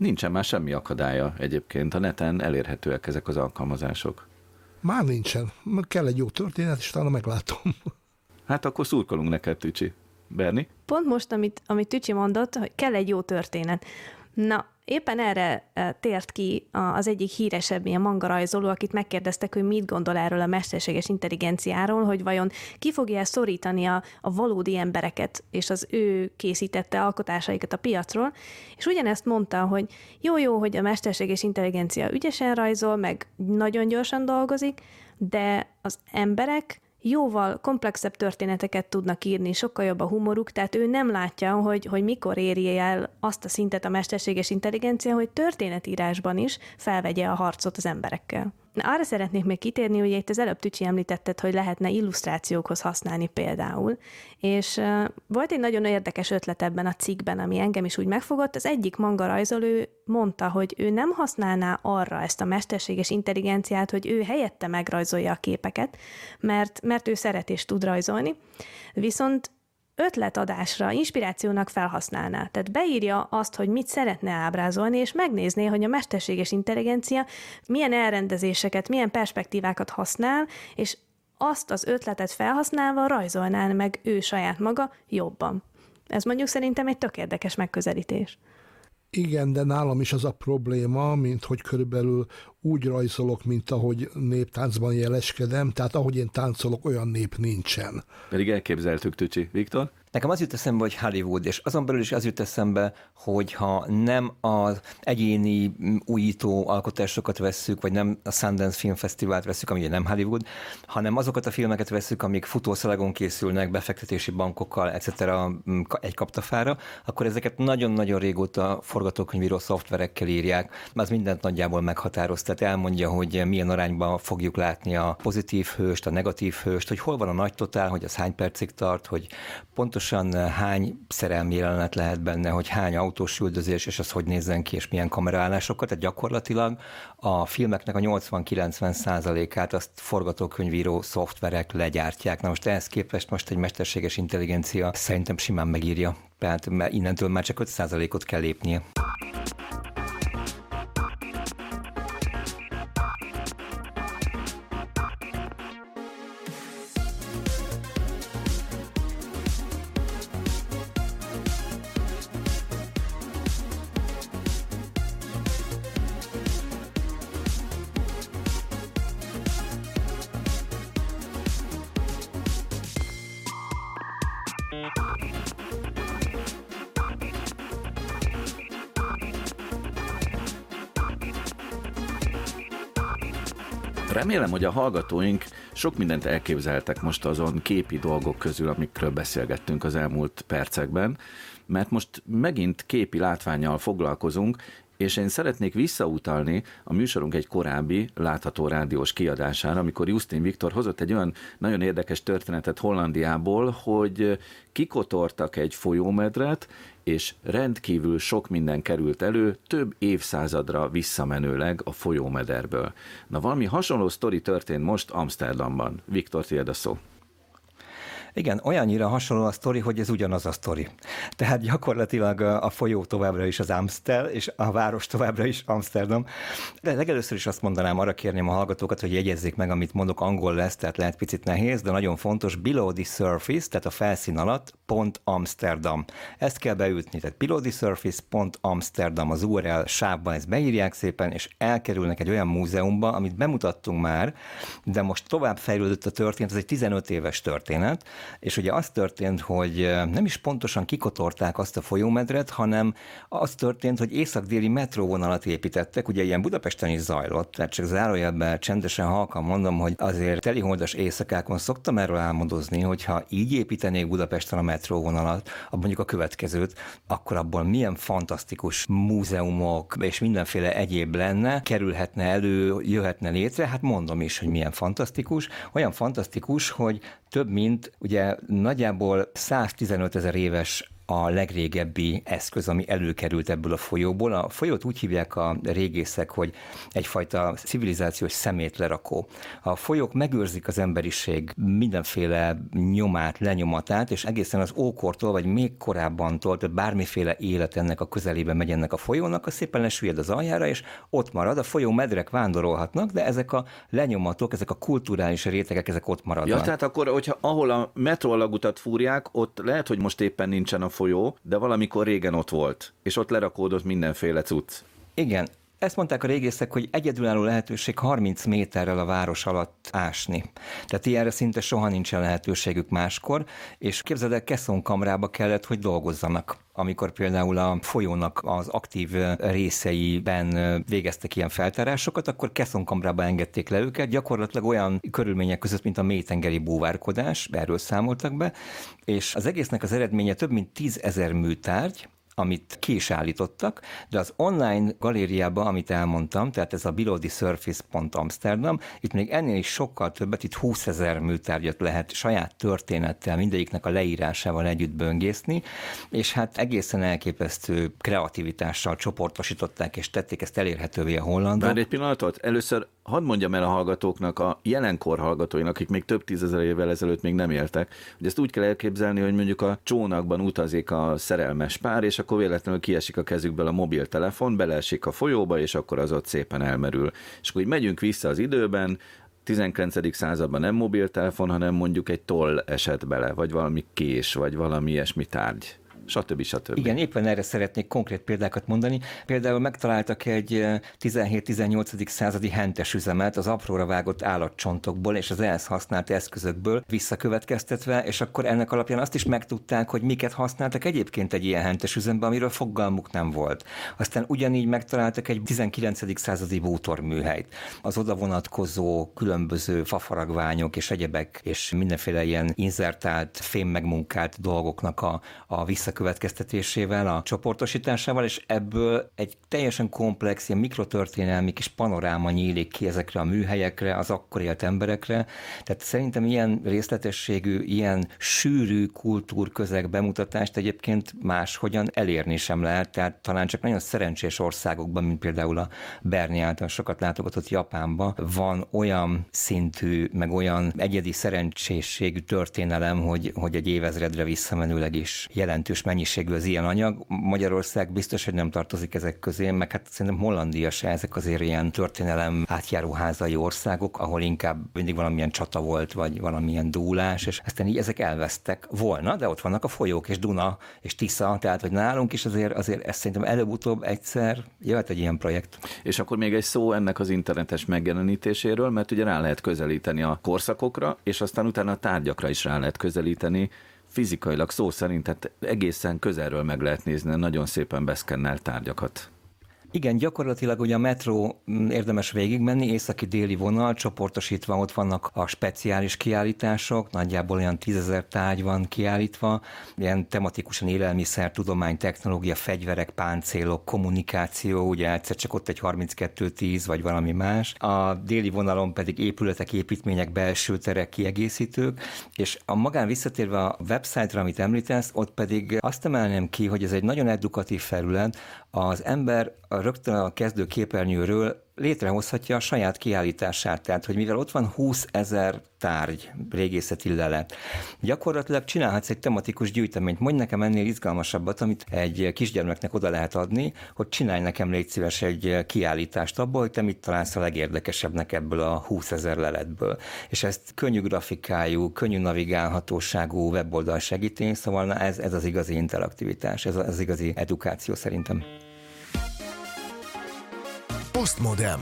Nincsen már semmi akadálya egyébként, a neten elérhetőek ezek az alkalmazások. Már nincsen. Kell egy jó történet, és talán meglátom. Hát akkor szurkolunk neked, Tücsi. Berni? Pont most, amit, amit Tücsi mondott, hogy kell egy jó történet. Na, éppen erre e, tért ki az egyik híresebb ilyen manga rajzoló, akit megkérdeztek, hogy mit gondol erről a mesterséges intelligenciáról, hogy vajon ki fogja szorítani a, a valódi embereket és az ő készítette alkotásaikat a piacról, és ugyanezt mondta, hogy jó-jó, hogy a mesterséges intelligencia ügyesen rajzol, meg nagyon gyorsan dolgozik, de az emberek jóval komplexebb történeteket tudnak írni, sokkal jobb a humoruk, tehát ő nem látja, hogy, hogy mikor éri el azt a szintet a mesterséges intelligencia, hogy történetírásban is felvegye a harcot az emberekkel. Arra szeretnék még kitérni, hogy itt az előbb Tücsi említetted, hogy lehetne illusztrációkhoz használni például, és volt egy nagyon érdekes ötlet ebben a cikkben, ami engem is úgy megfogott. Az egyik manga rajzoló mondta, hogy ő nem használná arra ezt a mesterséges intelligenciát, hogy ő helyette megrajzolja a képeket, mert, mert ő szeret és tud rajzolni, viszont ötletadásra, inspirációnak felhasználná. Tehát beírja azt, hogy mit szeretne ábrázolni, és megnézné, hogy a mesterséges intelligencia milyen elrendezéseket, milyen perspektívákat használ, és azt az ötletet felhasználva rajzolná meg ő saját maga jobban. Ez mondjuk szerintem egy tök érdekes megközelítés. Igen, de nálam is az a probléma, mint hogy körülbelül úgy rajzolok, mint ahogy néptáncban jeleskedem, tehát ahogy én táncolok, olyan nép nincsen. Pedig elképzeltük, Tücsi. Viktor? Nekem az jut eszembe, hogy Hollywood, és azon belül is az jut eszembe, hogyha nem az egyéni újító alkotásokat vesszük, vagy nem a Sundance Film Fesztivált vesszük, ami ugye nem Hollywood, hanem azokat a filmeket vesszük, amik futószalagon készülnek, befektetési bankokkal, etc. egy kaptafára, akkor ezeket nagyon-nagyon régóta forgatókönyvíró szoftverekkel írják, az mindent nagyjából meghatároz, tehát elmondja, hogy milyen arányban fogjuk látni a pozitív hőst, a negatív hőst, hogy hol van a nagy totál, hogy az hány percig tart, hogy pontos pontosan hány szerelmi jelenet lehet benne, hogy hány autós üldözés, és az hogy nézzen ki, és milyen kameraállásokat. Tehát gyakorlatilag a filmeknek a 80-90 százalékát azt forgatókönyvíró szoftverek legyártják. Na most ehhez képest most egy mesterséges intelligencia szerintem simán megírja. Tehát innentől már csak 5 százalékot kell lépnie. Remélem, hogy a hallgatóink sok mindent elképzeltek most azon képi dolgok közül, amikről beszélgettünk az elmúlt percekben, mert most megint képi látványjal foglalkozunk, és én szeretnék visszautalni a műsorunk egy korábbi látható rádiós kiadására, amikor Justin Viktor hozott egy olyan nagyon érdekes történetet Hollandiából, hogy kikotortak egy folyómedret, és rendkívül sok minden került elő, több évszázadra visszamenőleg a folyómederből. Na valami hasonló sztori történt most Amsterdamban. Viktor, tiéd a szó. Igen, olyannyira hasonló a sztori, hogy ez ugyanaz a sztori. Tehát gyakorlatilag a folyó továbbra is az Amstel, és a város továbbra is Amsterdam. De legelőször is azt mondanám, arra kérném a hallgatókat, hogy jegyezzék meg, amit mondok, angol lesz, tehát lehet picit nehéz, de nagyon fontos, below the surface, tehát a felszín alatt, pont Amsterdam. Ezt kell beütni, tehát below the surface, pont Amsterdam az URL sávban, ezt beírják szépen, és elkerülnek egy olyan múzeumba, amit bemutattunk már, de most tovább fejlődött a történet, ez egy 15 éves történet, és ugye az történt, hogy nem is pontosan kikotorták azt a folyómedret, hanem az történt, hogy észak-déli metróvonalat építettek, ugye ilyen Budapesten is zajlott, tehát csak zárójelben csendesen halkan mondom, hogy azért teliholdas éjszakákon szoktam erről álmodozni, hogyha így építenék Budapesten a metróvonalat, mondjuk a következőt, akkor abból milyen fantasztikus múzeumok és mindenféle egyéb lenne, kerülhetne elő, jöhetne létre, hát mondom is, hogy milyen fantasztikus, olyan fantasztikus, hogy több mint ugye nagyjából 115 ezer éves a legrégebbi eszköz, ami előkerült ebből a folyóból. A folyót úgy hívják a régészek, hogy egyfajta civilizációs szemétlerakó. A folyók megőrzik az emberiség mindenféle nyomát, lenyomatát, és egészen az ókortól, vagy még korábban tehát bármiféle élet ennek a közelébe megy ennek a folyónak, az szépen lesüllyed az aljára, és ott marad. A folyó medrek vándorolhatnak, de ezek a lenyomatok, ezek a kulturális rétegek, ezek ott maradnak. Ja, tehát akkor, hogyha ahol a metróalagutat fúrják, ott lehet, hogy most éppen nincsen a folyó, de valamikor régen ott volt, és ott lerakódott mindenféle cucc. Igen, ezt mondták a régészek, hogy egyedülálló lehetőség 30 méterrel a város alatt ásni. Tehát ilyenre szinte soha nincsen lehetőségük máskor, és képzeld el, Keszon kamrába kellett, hogy dolgozzanak. Amikor például a folyónak az aktív részeiben végeztek ilyen feltárásokat, akkor keszonkamrába engedték le őket, gyakorlatilag olyan körülmények között, mint a mélytengeri búvárkodás, erről számoltak be, és az egésznek az eredménye több mint tízezer műtárgy, amit ki állítottak, de az online galériában, amit elmondtam, tehát ez a Below the Surface.amsterdam, itt még ennél is sokkal többet, itt 20 ezer műtárgyat lehet saját történettel, mindegyiknek a leírásával együtt böngészni, és hát egészen elképesztő kreativitással csoportosították és tették ezt elérhetővé a hollandok. Várj egy pillanatot, először hadd mondjam el a hallgatóknak, a jelenkor hallgatóinak, akik még több tízezer évvel ezelőtt még nem éltek, hogy ezt úgy kell elképzelni, hogy mondjuk a csónakban utazik a szerelmes pár, és akkor véletlenül kiesik a kezükből a mobiltelefon, beleesik a folyóba, és akkor az ott szépen elmerül. És akkor így megyünk vissza az időben, 19. században nem mobiltelefon, hanem mondjuk egy toll esett bele, vagy valami kés, vagy valami ilyesmi tárgy stb. stb. Igen, éppen erre szeretnék konkrét példákat mondani. Például megtaláltak egy 17-18. századi hentes üzemet az apróra vágott állatcsontokból és az ehhez használt eszközökből visszakövetkeztetve, és akkor ennek alapján azt is megtudták, hogy miket használtak egyébként egy ilyen hentes üzemben, amiről fogalmuk nem volt. Aztán ugyanígy megtaláltak egy 19. századi bútorműhelyt. Az oda vonatkozó különböző fafaragványok és egyebek, és mindenféle ilyen inzertált, fém megmunkált dolgoknak a, a visszakövetkeztetésével, a csoportosításával, és ebből egy teljesen komplex, ilyen mikrotörténelmi kis panoráma nyílik ki ezekre a műhelyekre, az akkor élt emberekre. Tehát szerintem ilyen részletességű, ilyen sűrű kultúrközeg bemutatást egyébként máshogyan elérni sem lehet, tehát talán csak nagyon szerencsés országokban, mint például a Berni által sokat látogatott Japánban, van olyan szintű, meg olyan egyedi szerencsésségű történelem, hogy, hogy egy évezredre visszamenőleg is jelentős mennyiségű az ilyen anyag. Magyarország biztos, hogy nem tartozik ezek közé, meg hát szerintem Hollandia se, ezek azért ilyen történelem átjáróházai országok, ahol inkább mindig valamilyen csata volt, vagy valamilyen dúlás, és aztán így ezek elvesztek volna, de ott vannak a folyók, és Duna, és Tisza, tehát hogy nálunk is azért, azért ezt szerintem előbb-utóbb egyszer jöhet egy ilyen projekt. És akkor még egy szó ennek az internetes megjelenítéséről, mert ugye rá lehet közelíteni a korszakokra, és aztán utána a tárgyakra is rá lehet közelíteni, fizikailag szó szerint tehát egészen közelről meg lehet nézni nagyon szépen beszkennelt tárgyakat. Igen, gyakorlatilag ugye a metró mm, érdemes végigmenni, északi-déli vonal, csoportosítva ott vannak a speciális kiállítások, nagyjából olyan tízezer tárgy van kiállítva, ilyen tematikusan élelmiszer, tudomány, technológia, fegyverek, páncélok, kommunikáció, ugye egyszer csak ott egy 32-10 vagy valami más. A déli vonalon pedig épületek, építmények, belső terek, kiegészítők, és a magán visszatérve a websájtra, amit említesz, ott pedig azt emelném ki, hogy ez egy nagyon edukatív felület, az ember rögtön a kezdő képernyőről létrehozhatja a saját kiállítását. Tehát, hogy mivel ott van 20 ezer tárgy, régészeti lelet, gyakorlatilag csinálhatsz egy tematikus gyűjteményt. Mondj nekem ennél izgalmasabbat, amit egy kisgyermeknek oda lehet adni, hogy csinálj nekem légy szíves egy kiállítást abból, hogy te mit találsz a legérdekesebbnek ebből a 20 ezer leletből. És ezt könnyű grafikájú, könnyű navigálhatóságú weboldal segíti, szóval na ez, ez az igazi interaktivitás, ez az igazi edukáció szerintem. Postmodem.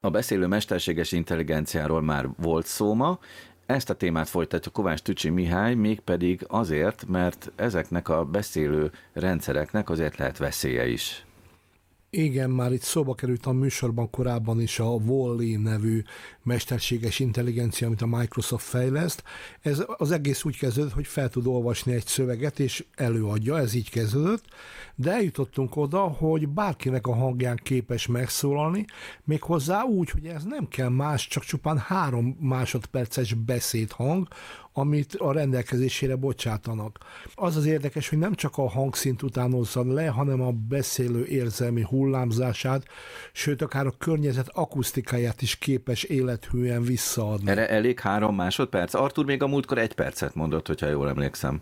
A beszélő mesterséges intelligenciáról már volt szó ma, ezt a témát folytatja Kovács Tücsi Mihály, mégpedig azért, mert ezeknek a beszélő rendszereknek azért lehet veszélye is. Igen, már itt szóba került a műsorban korábban is a Wall-E nevű mesterséges intelligencia, amit a Microsoft fejleszt. Ez az egész úgy kezdődött, hogy fel tud olvasni egy szöveget, és előadja, ez így kezdődött, de eljutottunk oda, hogy bárkinek a hangján képes megszólalni, méghozzá úgy, hogy ez nem kell más, csak csupán három másodperces beszédhang, amit a rendelkezésére bocsátanak. Az az érdekes, hogy nem csak a hangszint utánozza le, hanem a beszélő érzelmi hullámzását, sőt, akár a környezet akusztikáját is képes élethűen visszaadni. Erre elég három másodperc? Artur még a múltkor egy percet mondott, hogyha jól emlékszem.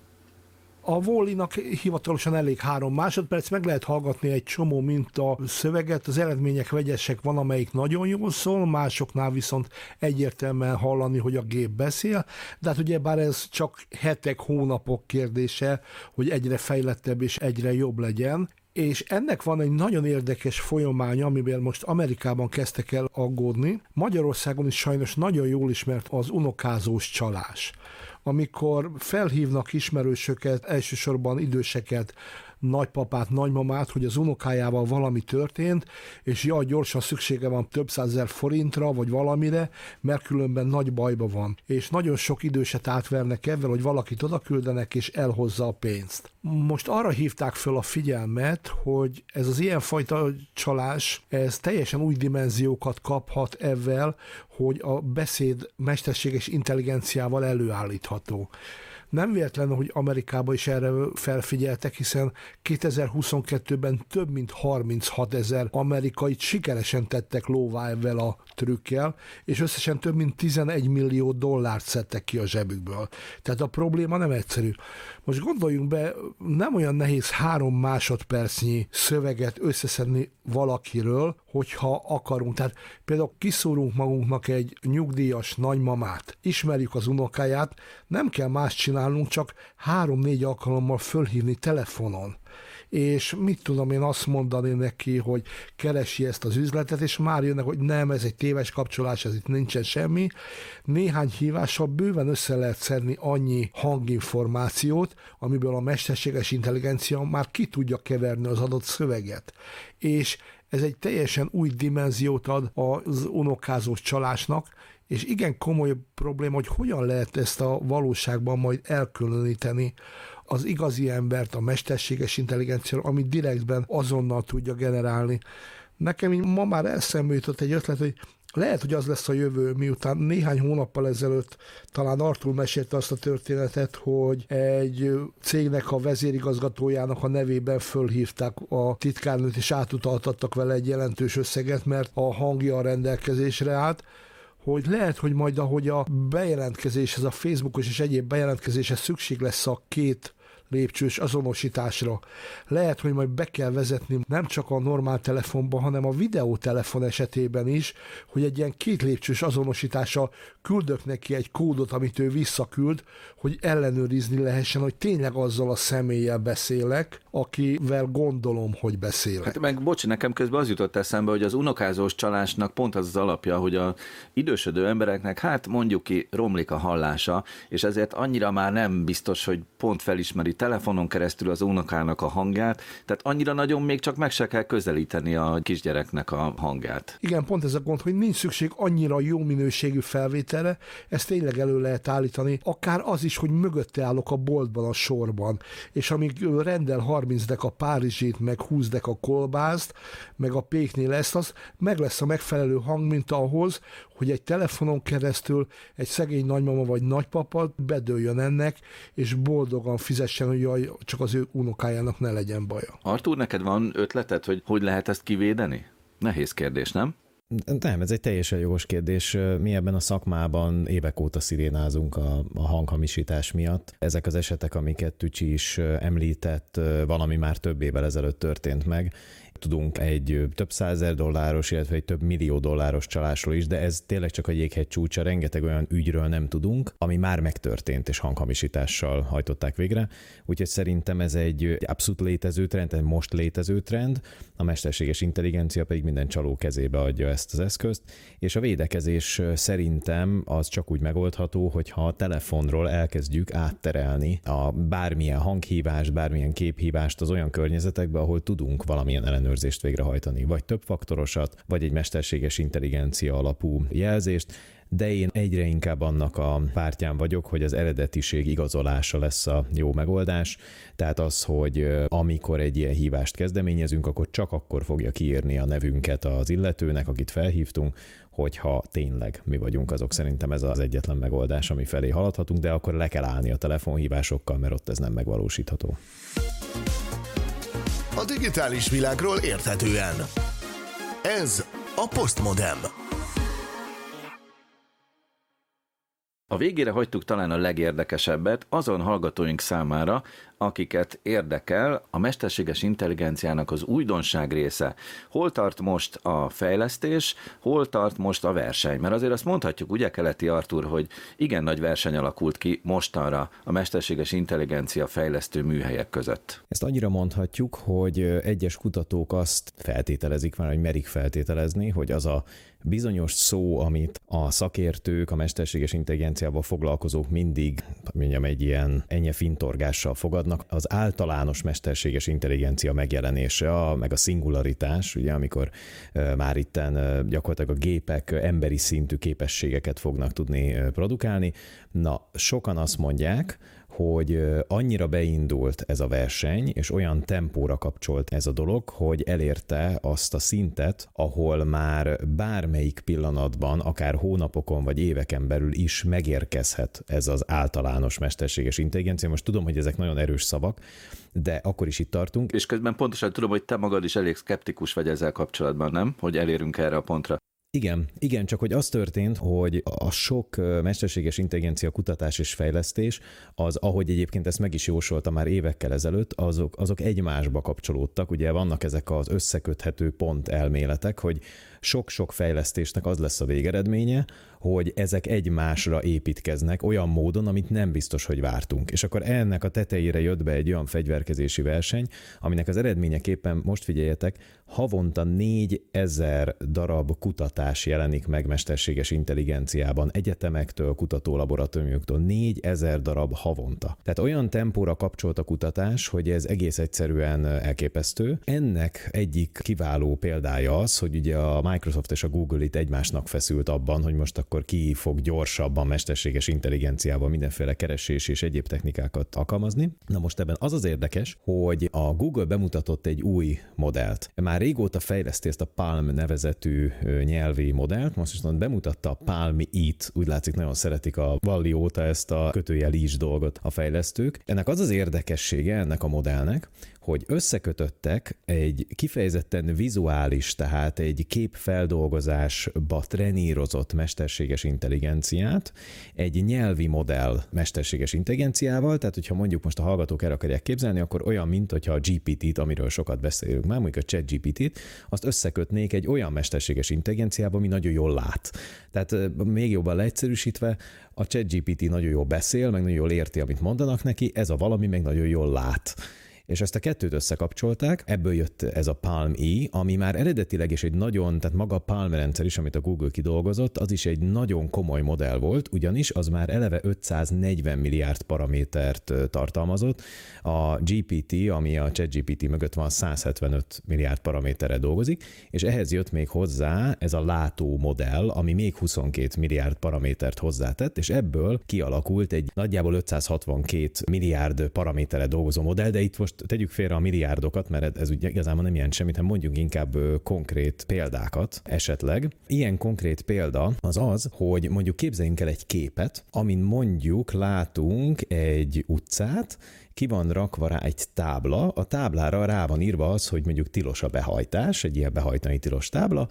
A Volinak hivatalosan elég három másodperc, meg lehet hallgatni egy csomó minta szöveget, az eredmények vegyesek, van amelyik nagyon jól szól, másoknál viszont egyértelműen hallani, hogy a gép beszél, de hát ugye bár ez csak hetek, hónapok kérdése, hogy egyre fejlettebb és egyre jobb legyen, és ennek van egy nagyon érdekes folyamánya, amivel most Amerikában kezdtek el aggódni. Magyarországon is sajnos nagyon jól ismert az unokázós csalás amikor felhívnak ismerősöket, elsősorban időseket, nagypapát, nagymamát, hogy az unokájával valami történt, és jaj, gyorsan szüksége van több százezer forintra, vagy valamire, mert különben nagy bajba van. És nagyon sok időset átvernek ebben, hogy valakit oda küldenek, és elhozza a pénzt. Most arra hívták föl a figyelmet, hogy ez az ilyenfajta csalás, ez teljesen új dimenziókat kaphat ezzel, hogy a beszéd mesterséges intelligenciával előállítható. Nem véletlen, hogy Amerikában is erre felfigyeltek, hiszen 2022-ben több mint 36 ezer amerikai sikeresen tettek lóvá ezzel a trükkel, és összesen több mint 11 millió dollárt szedtek ki a zsebükből. Tehát a probléma nem egyszerű. Most gondoljunk be, nem olyan nehéz három másodpercnyi szöveget összeszedni valakiről, hogyha akarunk. Tehát például kiszúrunk magunknak egy nyugdíjas nagymamát, ismerjük az unokáját, nem kell más csinálnunk, csak három-négy alkalommal fölhívni telefonon és mit tudom én azt mondani neki, hogy keresi ezt az üzletet, és már jönnek, hogy nem, ez egy téves kapcsolás, ez itt nincsen semmi. Néhány hívással bőven össze lehet szedni annyi hanginformációt, amiből a mesterséges intelligencia már ki tudja keverni az adott szöveget. És ez egy teljesen új dimenziót ad az unokázós csalásnak, és igen komoly probléma, hogy hogyan lehet ezt a valóságban majd elkülöníteni az igazi embert a mesterséges intelligencia, amit direktben azonnal tudja generálni. Nekem így ma már eszembe jutott egy ötlet, hogy lehet, hogy az lesz a jövő, miután néhány hónappal ezelőtt talán Artur mesélte azt a történetet, hogy egy cégnek a vezérigazgatójának a nevében fölhívták a titkárnőt, és átutaltattak vele egy jelentős összeget, mert a hangja a rendelkezésre állt, hogy lehet, hogy majd ahogy a bejelentkezéshez, a Facebookos és egyéb bejelentkezéshez szükség lesz a két lépcsős azonosításra. Lehet, hogy majd be kell vezetni nem csak a normál telefonban, hanem a videótelefon esetében is, hogy egy ilyen két lépcsős azonosítással küldök neki egy kódot, amit ő visszaküld, hogy ellenőrizni lehessen, hogy tényleg azzal a személlyel beszélek, akivel gondolom, hogy beszélek. Hát meg bocs, nekem közben az jutott eszembe, hogy az unokázós csalásnak pont az az alapja, hogy a idősödő embereknek, hát mondjuk ki, romlik a hallása, és ezért annyira már nem biztos, hogy pont felismeri telefonon keresztül az unokának a hangját, tehát annyira nagyon még csak meg se kell közelíteni a kisgyereknek a hangját. Igen, pont ez a gond, hogy nincs szükség annyira jó minőségű felvételre, ezt tényleg elő lehet állítani, akár az is, hogy mögötte állok a boltban, a sorban, és amíg rendel 30 dek a Párizsit, meg 20 dek a kolbászt, meg a péknél ezt, az meg lesz a megfelelő hangminta ahhoz, hogy egy telefonon keresztül egy szegény nagymama vagy nagypapa bedőljön ennek, és boldogan fizessen, hogy jaj, csak az ő unokájának ne legyen baja. Artur, neked van ötleted, hogy hogy lehet ezt kivédeni? Nehéz kérdés, nem? Nem, ez egy teljesen jogos kérdés. Mi ebben a szakmában évek óta szirénázunk a, a hanghamisítás miatt. Ezek az esetek, amiket Tücsi is említett, valami már több évvel ezelőtt történt meg, tudunk egy több százer dolláros, illetve egy több millió dolláros csalásról is, de ez tényleg csak a jéghegy csúcsa, rengeteg olyan ügyről nem tudunk, ami már megtörtént és hanghamisítással hajtották végre. Úgyhogy szerintem ez egy abszolút létező trend, egy most létező trend, a mesterséges intelligencia pedig minden csaló kezébe adja ezt az eszközt, és a védekezés szerintem az csak úgy megoldható, hogyha a telefonról elkezdjük átterelni a bármilyen hanghívást, bármilyen képhívást az olyan környezetekbe, ahol tudunk valamilyen ellenőrzést ellenőrzést végrehajtani, vagy több faktorosat, vagy egy mesterséges intelligencia alapú jelzést, de én egyre inkább annak a pártján vagyok, hogy az eredetiség igazolása lesz a jó megoldás, tehát az, hogy amikor egy ilyen hívást kezdeményezünk, akkor csak akkor fogja kiírni a nevünket az illetőnek, akit felhívtunk, hogyha tényleg mi vagyunk azok. Szerintem ez az egyetlen megoldás, ami felé haladhatunk, de akkor le kell állni a telefonhívásokkal, mert ott ez nem megvalósítható a digitális világról érthetően. Ez a Postmodem. A végére hagytuk talán a legérdekesebbet azon hallgatóink számára, akiket érdekel a mesterséges intelligenciának az újdonság része. Hol tart most a fejlesztés, hol tart most a verseny? Mert azért azt mondhatjuk, ugye Keleti Artur, hogy igen nagy verseny alakult ki mostanra a mesterséges intelligencia fejlesztő műhelyek között. Ezt annyira mondhatjuk, hogy egyes kutatók azt feltételezik már, hogy merik feltételezni, hogy az a bizonyos szó, amit a szakértők, a mesterséges intelligenciával foglalkozók mindig, mondjam, egy ilyen ennyi fintorgással fogadnak, az általános mesterséges intelligencia megjelenése, a, meg a szingularitás, ugye, amikor már itten gyakorlatilag a gépek emberi szintű képességeket fognak tudni produkálni. Na, sokan azt mondják, hogy annyira beindult ez a verseny, és olyan tempóra kapcsolt ez a dolog, hogy elérte azt a szintet, ahol már bármelyik pillanatban, akár hónapokon vagy éveken belül is megérkezhet ez az általános mesterséges intelligencia. Most tudom, hogy ezek nagyon erős szavak, de akkor is itt tartunk. És közben pontosan tudom, hogy te magad is elég szkeptikus vagy ezzel kapcsolatban, nem? Hogy elérünk erre a pontra. Igen, igen, csak hogy az történt, hogy a sok mesterséges intelligencia kutatás és fejlesztés, az, ahogy egyébként ezt meg is jósolta már évekkel ezelőtt, azok, azok egymásba kapcsolódtak. Ugye vannak ezek az összeköthető pont elméletek, hogy sok-sok fejlesztésnek az lesz a végeredménye, hogy ezek egymásra építkeznek olyan módon, amit nem biztos, hogy vártunk. És akkor ennek a tetejére jött be egy olyan fegyverkezési verseny, aminek az eredményeképpen, most figyeljetek, havonta 4000 darab kutatás jelenik meg mesterséges intelligenciában, egyetemektől, kutatólaboratóriumoktól, 4000 darab havonta. Tehát olyan tempóra kapcsolt a kutatás, hogy ez egész egyszerűen elképesztő. Ennek egyik kiváló példája az, hogy ugye a Microsoft és a Google itt egymásnak feszült abban, hogy most akkor ki fog gyorsabban mesterséges intelligenciával mindenféle keresés és egyéb technikákat alkalmazni. Na most ebben az az érdekes, hogy a Google bemutatott egy új modellt. Már régóta fejleszti ezt a Palm nevezetű nyelvi modellt, most viszont bemutatta a Palm It, úgy látszik nagyon szeretik a Valli óta ezt a kötőjel is dolgot a fejlesztők. Ennek az az érdekessége ennek a modellnek, hogy összekötöttek egy kifejezetten vizuális, tehát egy képfeldolgozásba trenírozott mesterséges intelligenciát egy nyelvi modell mesterséges intelligenciával, tehát hogyha mondjuk most a hallgatók el akarják képzelni, akkor olyan, mint hogyha a GPT-t, amiről sokat beszélünk már, mondjuk a chat GPT-t, azt összekötnék egy olyan mesterséges intelligenciába, ami nagyon jól lát. Tehát még jobban leegyszerűsítve, a ChatGPT nagyon jól beszél, meg nagyon jól érti, amit mondanak neki, ez a valami meg nagyon jól lát és ezt a kettőt összekapcsolták, ebből jött ez a Palm E, ami már eredetileg is egy nagyon, tehát maga a Palm rendszer is, amit a Google kidolgozott, az is egy nagyon komoly modell volt, ugyanis az már eleve 540 milliárd paramétert tartalmazott, a GPT, ami a ChatGPT mögött van, 175 milliárd paraméterre dolgozik, és ehhez jött még hozzá ez a látó modell, ami még 22 milliárd paramétert hozzátett, és ebből kialakult egy nagyjából 562 milliárd paraméterre dolgozó modell, de itt most tegyük félre a milliárdokat, mert ez ugye igazából nem jelent semmit, hanem mondjunk inkább konkrét példákat esetleg. Ilyen konkrét példa az az, hogy mondjuk képzeljünk el egy képet, amin mondjuk látunk egy utcát, ki van rakva rá egy tábla, a táblára rá van írva az, hogy mondjuk tilos a behajtás, egy ilyen behajtani tilos tábla,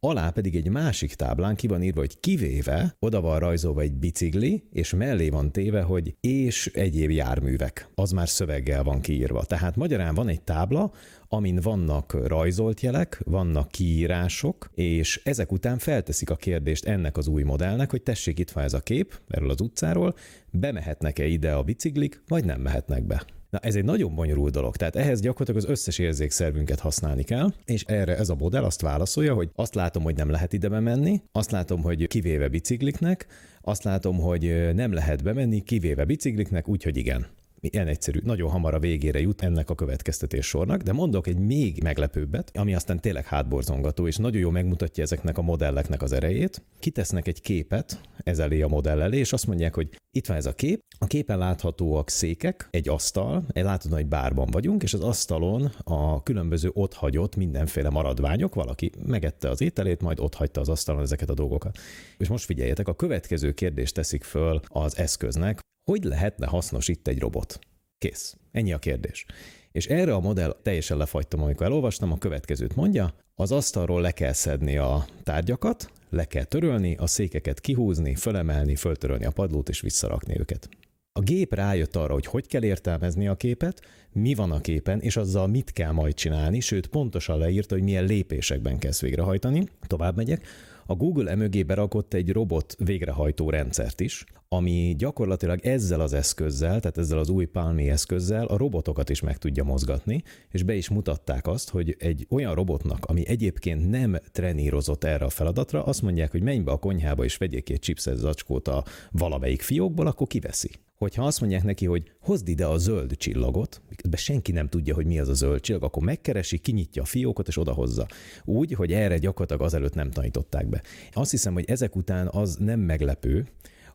alá pedig egy másik táblán ki van írva, hogy kivéve, oda van rajzolva egy bicikli, és mellé van téve, hogy és egyéb járművek. Az már szöveggel van kiírva. Tehát magyarán van egy tábla, amin vannak rajzolt jelek, vannak kiírások, és ezek után felteszik a kérdést ennek az új modellnek, hogy tessék, itt van ez a kép erről az utcáról, bemehetnek-e ide a biciklik, vagy nem mehetnek be. Na ez egy nagyon bonyolult dolog, tehát ehhez gyakorlatilag az összes érzékszervünket használni kell, és erre ez a modell azt válaszolja, hogy azt látom, hogy nem lehet ide bemenni, azt látom, hogy kivéve bicikliknek, azt látom, hogy nem lehet bemenni, kivéve bicikliknek, úgyhogy igen ilyen egyszerű, nagyon hamar a végére jut ennek a következtetés sornak, de mondok egy még meglepőbbet, ami aztán tényleg hátborzongató, és nagyon jó megmutatja ezeknek a modelleknek az erejét. Kitesznek egy képet ez elé a modell elé, és azt mondják, hogy itt van ez a kép, a képen láthatóak székek, egy asztal, egy látod, hogy bárban vagyunk, és az asztalon a különböző ott hagyott mindenféle maradványok, valaki megette az ételét, majd ott hagyta az asztalon ezeket a dolgokat. És most figyeljetek, a következő kérdést teszik föl az eszköznek, hogy lehetne hasznos itt egy robot? Kész. Ennyi a kérdés. És erre a modell teljesen lefagytam, amikor elolvastam, a következőt mondja, az asztalról le kell szedni a tárgyakat, le kell törölni, a székeket kihúzni, fölemelni, föltörölni a padlót és visszarakni őket. A gép rájött arra, hogy hogy kell értelmezni a képet, mi van a képen, és azzal mit kell majd csinálni, sőt pontosan leírta, hogy milyen lépésekben kezd végrehajtani. Tovább megyek. A Google emögé berakott egy robot végrehajtó rendszert is, ami gyakorlatilag ezzel az eszközzel, tehát ezzel az új Palmi eszközzel a robotokat is meg tudja mozgatni, és be is mutatták azt, hogy egy olyan robotnak, ami egyébként nem trenírozott erre a feladatra, azt mondják, hogy menj be a konyhába és vegyék egy chipset zacskót a valamelyik fiókból, akkor kiveszi. Hogyha azt mondják neki, hogy hozd ide a zöld csillagot, de senki nem tudja, hogy mi az a zöld csillag, akkor megkeresi, kinyitja a fiókot és odahozza. Úgy, hogy erre gyakorlatilag azelőtt nem tanították be. Azt hiszem, hogy ezek után az nem meglepő,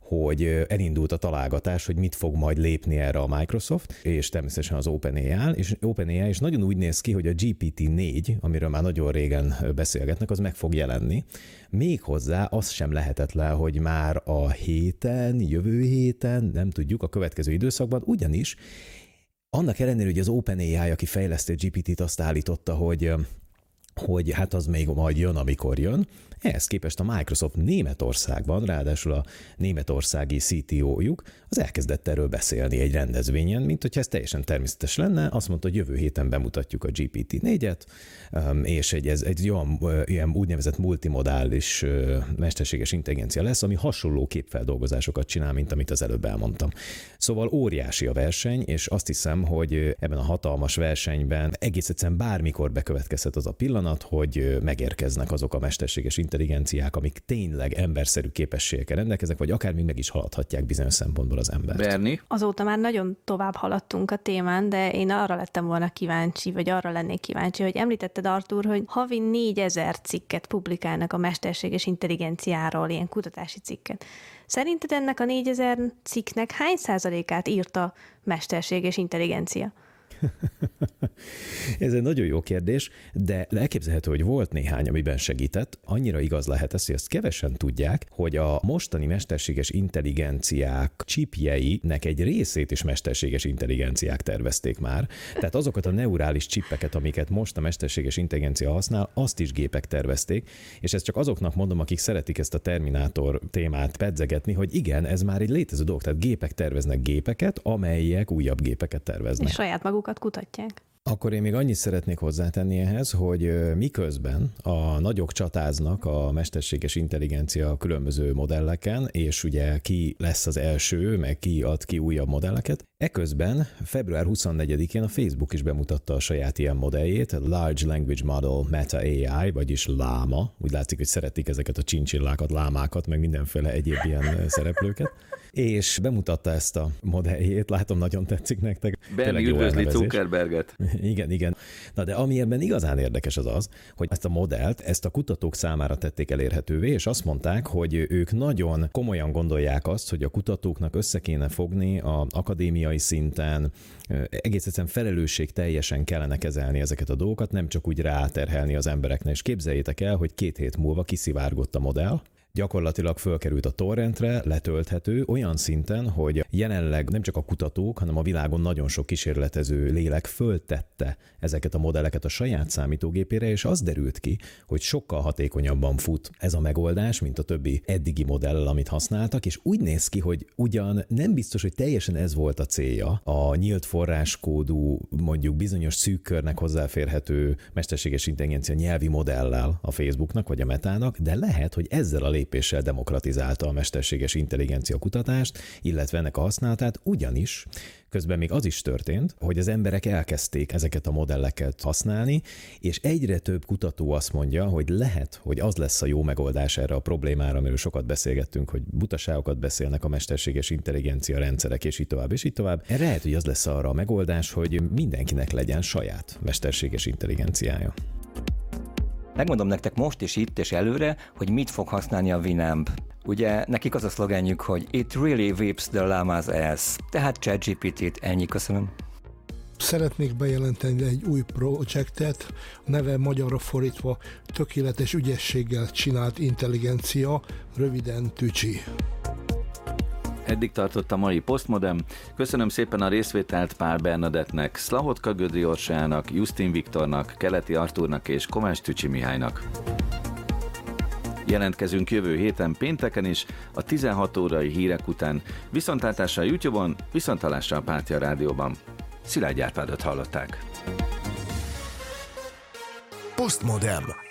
hogy elindult a találgatás, hogy mit fog majd lépni erre a Microsoft, és természetesen az OpenAI, és OpenAI is nagyon úgy néz ki, hogy a GPT-4, amiről már nagyon régen beszélgetnek, az meg fog jelenni. Méghozzá az sem lehetetlen, hogy már a héten, jövő héten, nem tudjuk, a következő időszakban, ugyanis annak ellenére, hogy az OpenAI, aki fejlesztő GPT-t azt állította, hogy hogy hát az még majd jön, amikor jön, ehhez képest a Microsoft Németországban, ráadásul a németországi CTO-juk, az elkezdett erről beszélni egy rendezvényen, mint hogyha ez teljesen természetes lenne. Azt mondta, hogy jövő héten bemutatjuk a GPT-4-et, um, és egy, ez egy olyan, ilyen úgynevezett multimodális mesterséges intelligencia lesz, ami hasonló képfeldolgozásokat csinál, mint amit az előbb elmondtam. Szóval óriási a verseny, és azt hiszem, hogy ebben a hatalmas versenyben egész egyszerűen bármikor bekövetkezhet az a pillanat, hogy megérkeznek azok a mesterséges intelligenciák, amik tényleg emberszerű képességekkel rendelkeznek, vagy akár még meg is haladhatják bizonyos szempontból az embert. Berni? Azóta már nagyon tovább haladtunk a témán, de én arra lettem volna kíváncsi, vagy arra lennék kíváncsi, hogy említetted Artur, hogy havi 4000 cikket publikálnak a mesterséges intelligenciáról, ilyen kutatási cikket. Szerinted ennek a 4000 cikknek hány százalékát írta mesterséges intelligencia? (laughs) Ez egy nagyon jó kérdés, de elképzelhető, hogy volt néhány, amiben segített. Annyira igaz lehet ez, hogy ezt kevesen tudják, hogy a mostani mesterséges intelligenciák csipjeinek egy részét is mesterséges intelligenciák tervezték már. Tehát azokat a neurális csippeket, amiket most a mesterséges intelligencia használ, azt is gépek tervezték, és ezt csak azoknak mondom, akik szeretik ezt a Terminátor témát pedzegetni, hogy igen, ez már egy létező dolog, tehát gépek terveznek gépeket, amelyek újabb gépeket terveznek. És saját maguk magukat kutatják. Akkor én még annyit szeretnék hozzátenni ehhez, hogy miközben a nagyok csatáznak a mesterséges intelligencia különböző modelleken, és ugye ki lesz az első, meg ki ad ki újabb modelleket, eközben február 24-én a Facebook is bemutatta a saját ilyen modelljét, a Large Language Model Meta AI, vagyis LAMA. Úgy látszik, hogy szeretik ezeket a csincsillákat, lámákat, meg mindenféle egyéb ilyen szereplőket és bemutatta ezt a modelljét, látom, nagyon tetszik nektek. Berni üdvözli Zuckerberget. (laughs) Igen, igen. Na de ami ebben igazán érdekes az az, hogy ezt a modellt, ezt a kutatók számára tették elérhetővé, és azt mondták, hogy ők nagyon komolyan gondolják azt, hogy a kutatóknak össze kéne fogni a akadémiai szinten, egész egyszerűen felelősség teljesen kellene kezelni ezeket a dolgokat, nem csak úgy ráterhelni az embereknek. És képzeljétek el, hogy két hét múlva kiszivárgott a modell, gyakorlatilag fölkerült a torrentre, letölthető olyan szinten, hogy jelenleg nem csak a kutatók, hanem a világon nagyon sok kísérletező lélek föltette ezeket a modelleket a saját számítógépére, és az derült ki, hogy sokkal hatékonyabban fut ez a megoldás, mint a többi eddigi modell, amit használtak, és úgy néz ki, hogy ugyan nem biztos, hogy teljesen ez volt a célja, a nyílt forráskódú, mondjuk bizonyos szűk körnek hozzáférhető mesterséges intelligencia nyelvi modellel a Facebooknak vagy a Metának, de lehet, hogy ezzel a lép lépéssel demokratizálta a mesterséges intelligencia kutatást, illetve ennek a használatát, ugyanis közben még az is történt, hogy az emberek elkezdték ezeket a modelleket használni, és egyre több kutató azt mondja, hogy lehet, hogy az lesz a jó megoldás erre a problémára, amiről sokat beszélgettünk, hogy butaságokat beszélnek a mesterséges intelligencia rendszerek, és így tovább, és így tovább. Erre lehet, hogy az lesz arra a megoldás, hogy mindenkinek legyen saját mesterséges intelligenciája. Megmondom nektek most is itt és előre, hogy mit fog használni a Winamp. Ugye nekik az a szlogenjük, hogy It really whips the llama's ass. Tehát ChatGPT-t ennyi, köszönöm. Szeretnék bejelenteni egy új projektet, a neve magyarra fordítva tökéletes ügyességgel csinált intelligencia, röviden Tücsi. Eddig tartott a mai Postmodem. Köszönöm szépen a részvételt Pál Bernadettnek, Szlahotka Gödri Orsának, Justin Viktornak, Keleti Artúrnak és Komás Tücsi Mihálynak. Jelentkezünk jövő héten pénteken is, a 16 órai hírek után. Viszontlátásra a YouTube-on, viszontalásra a Pártia Rádióban. Szilágy Árpádot hallották. Postmodem.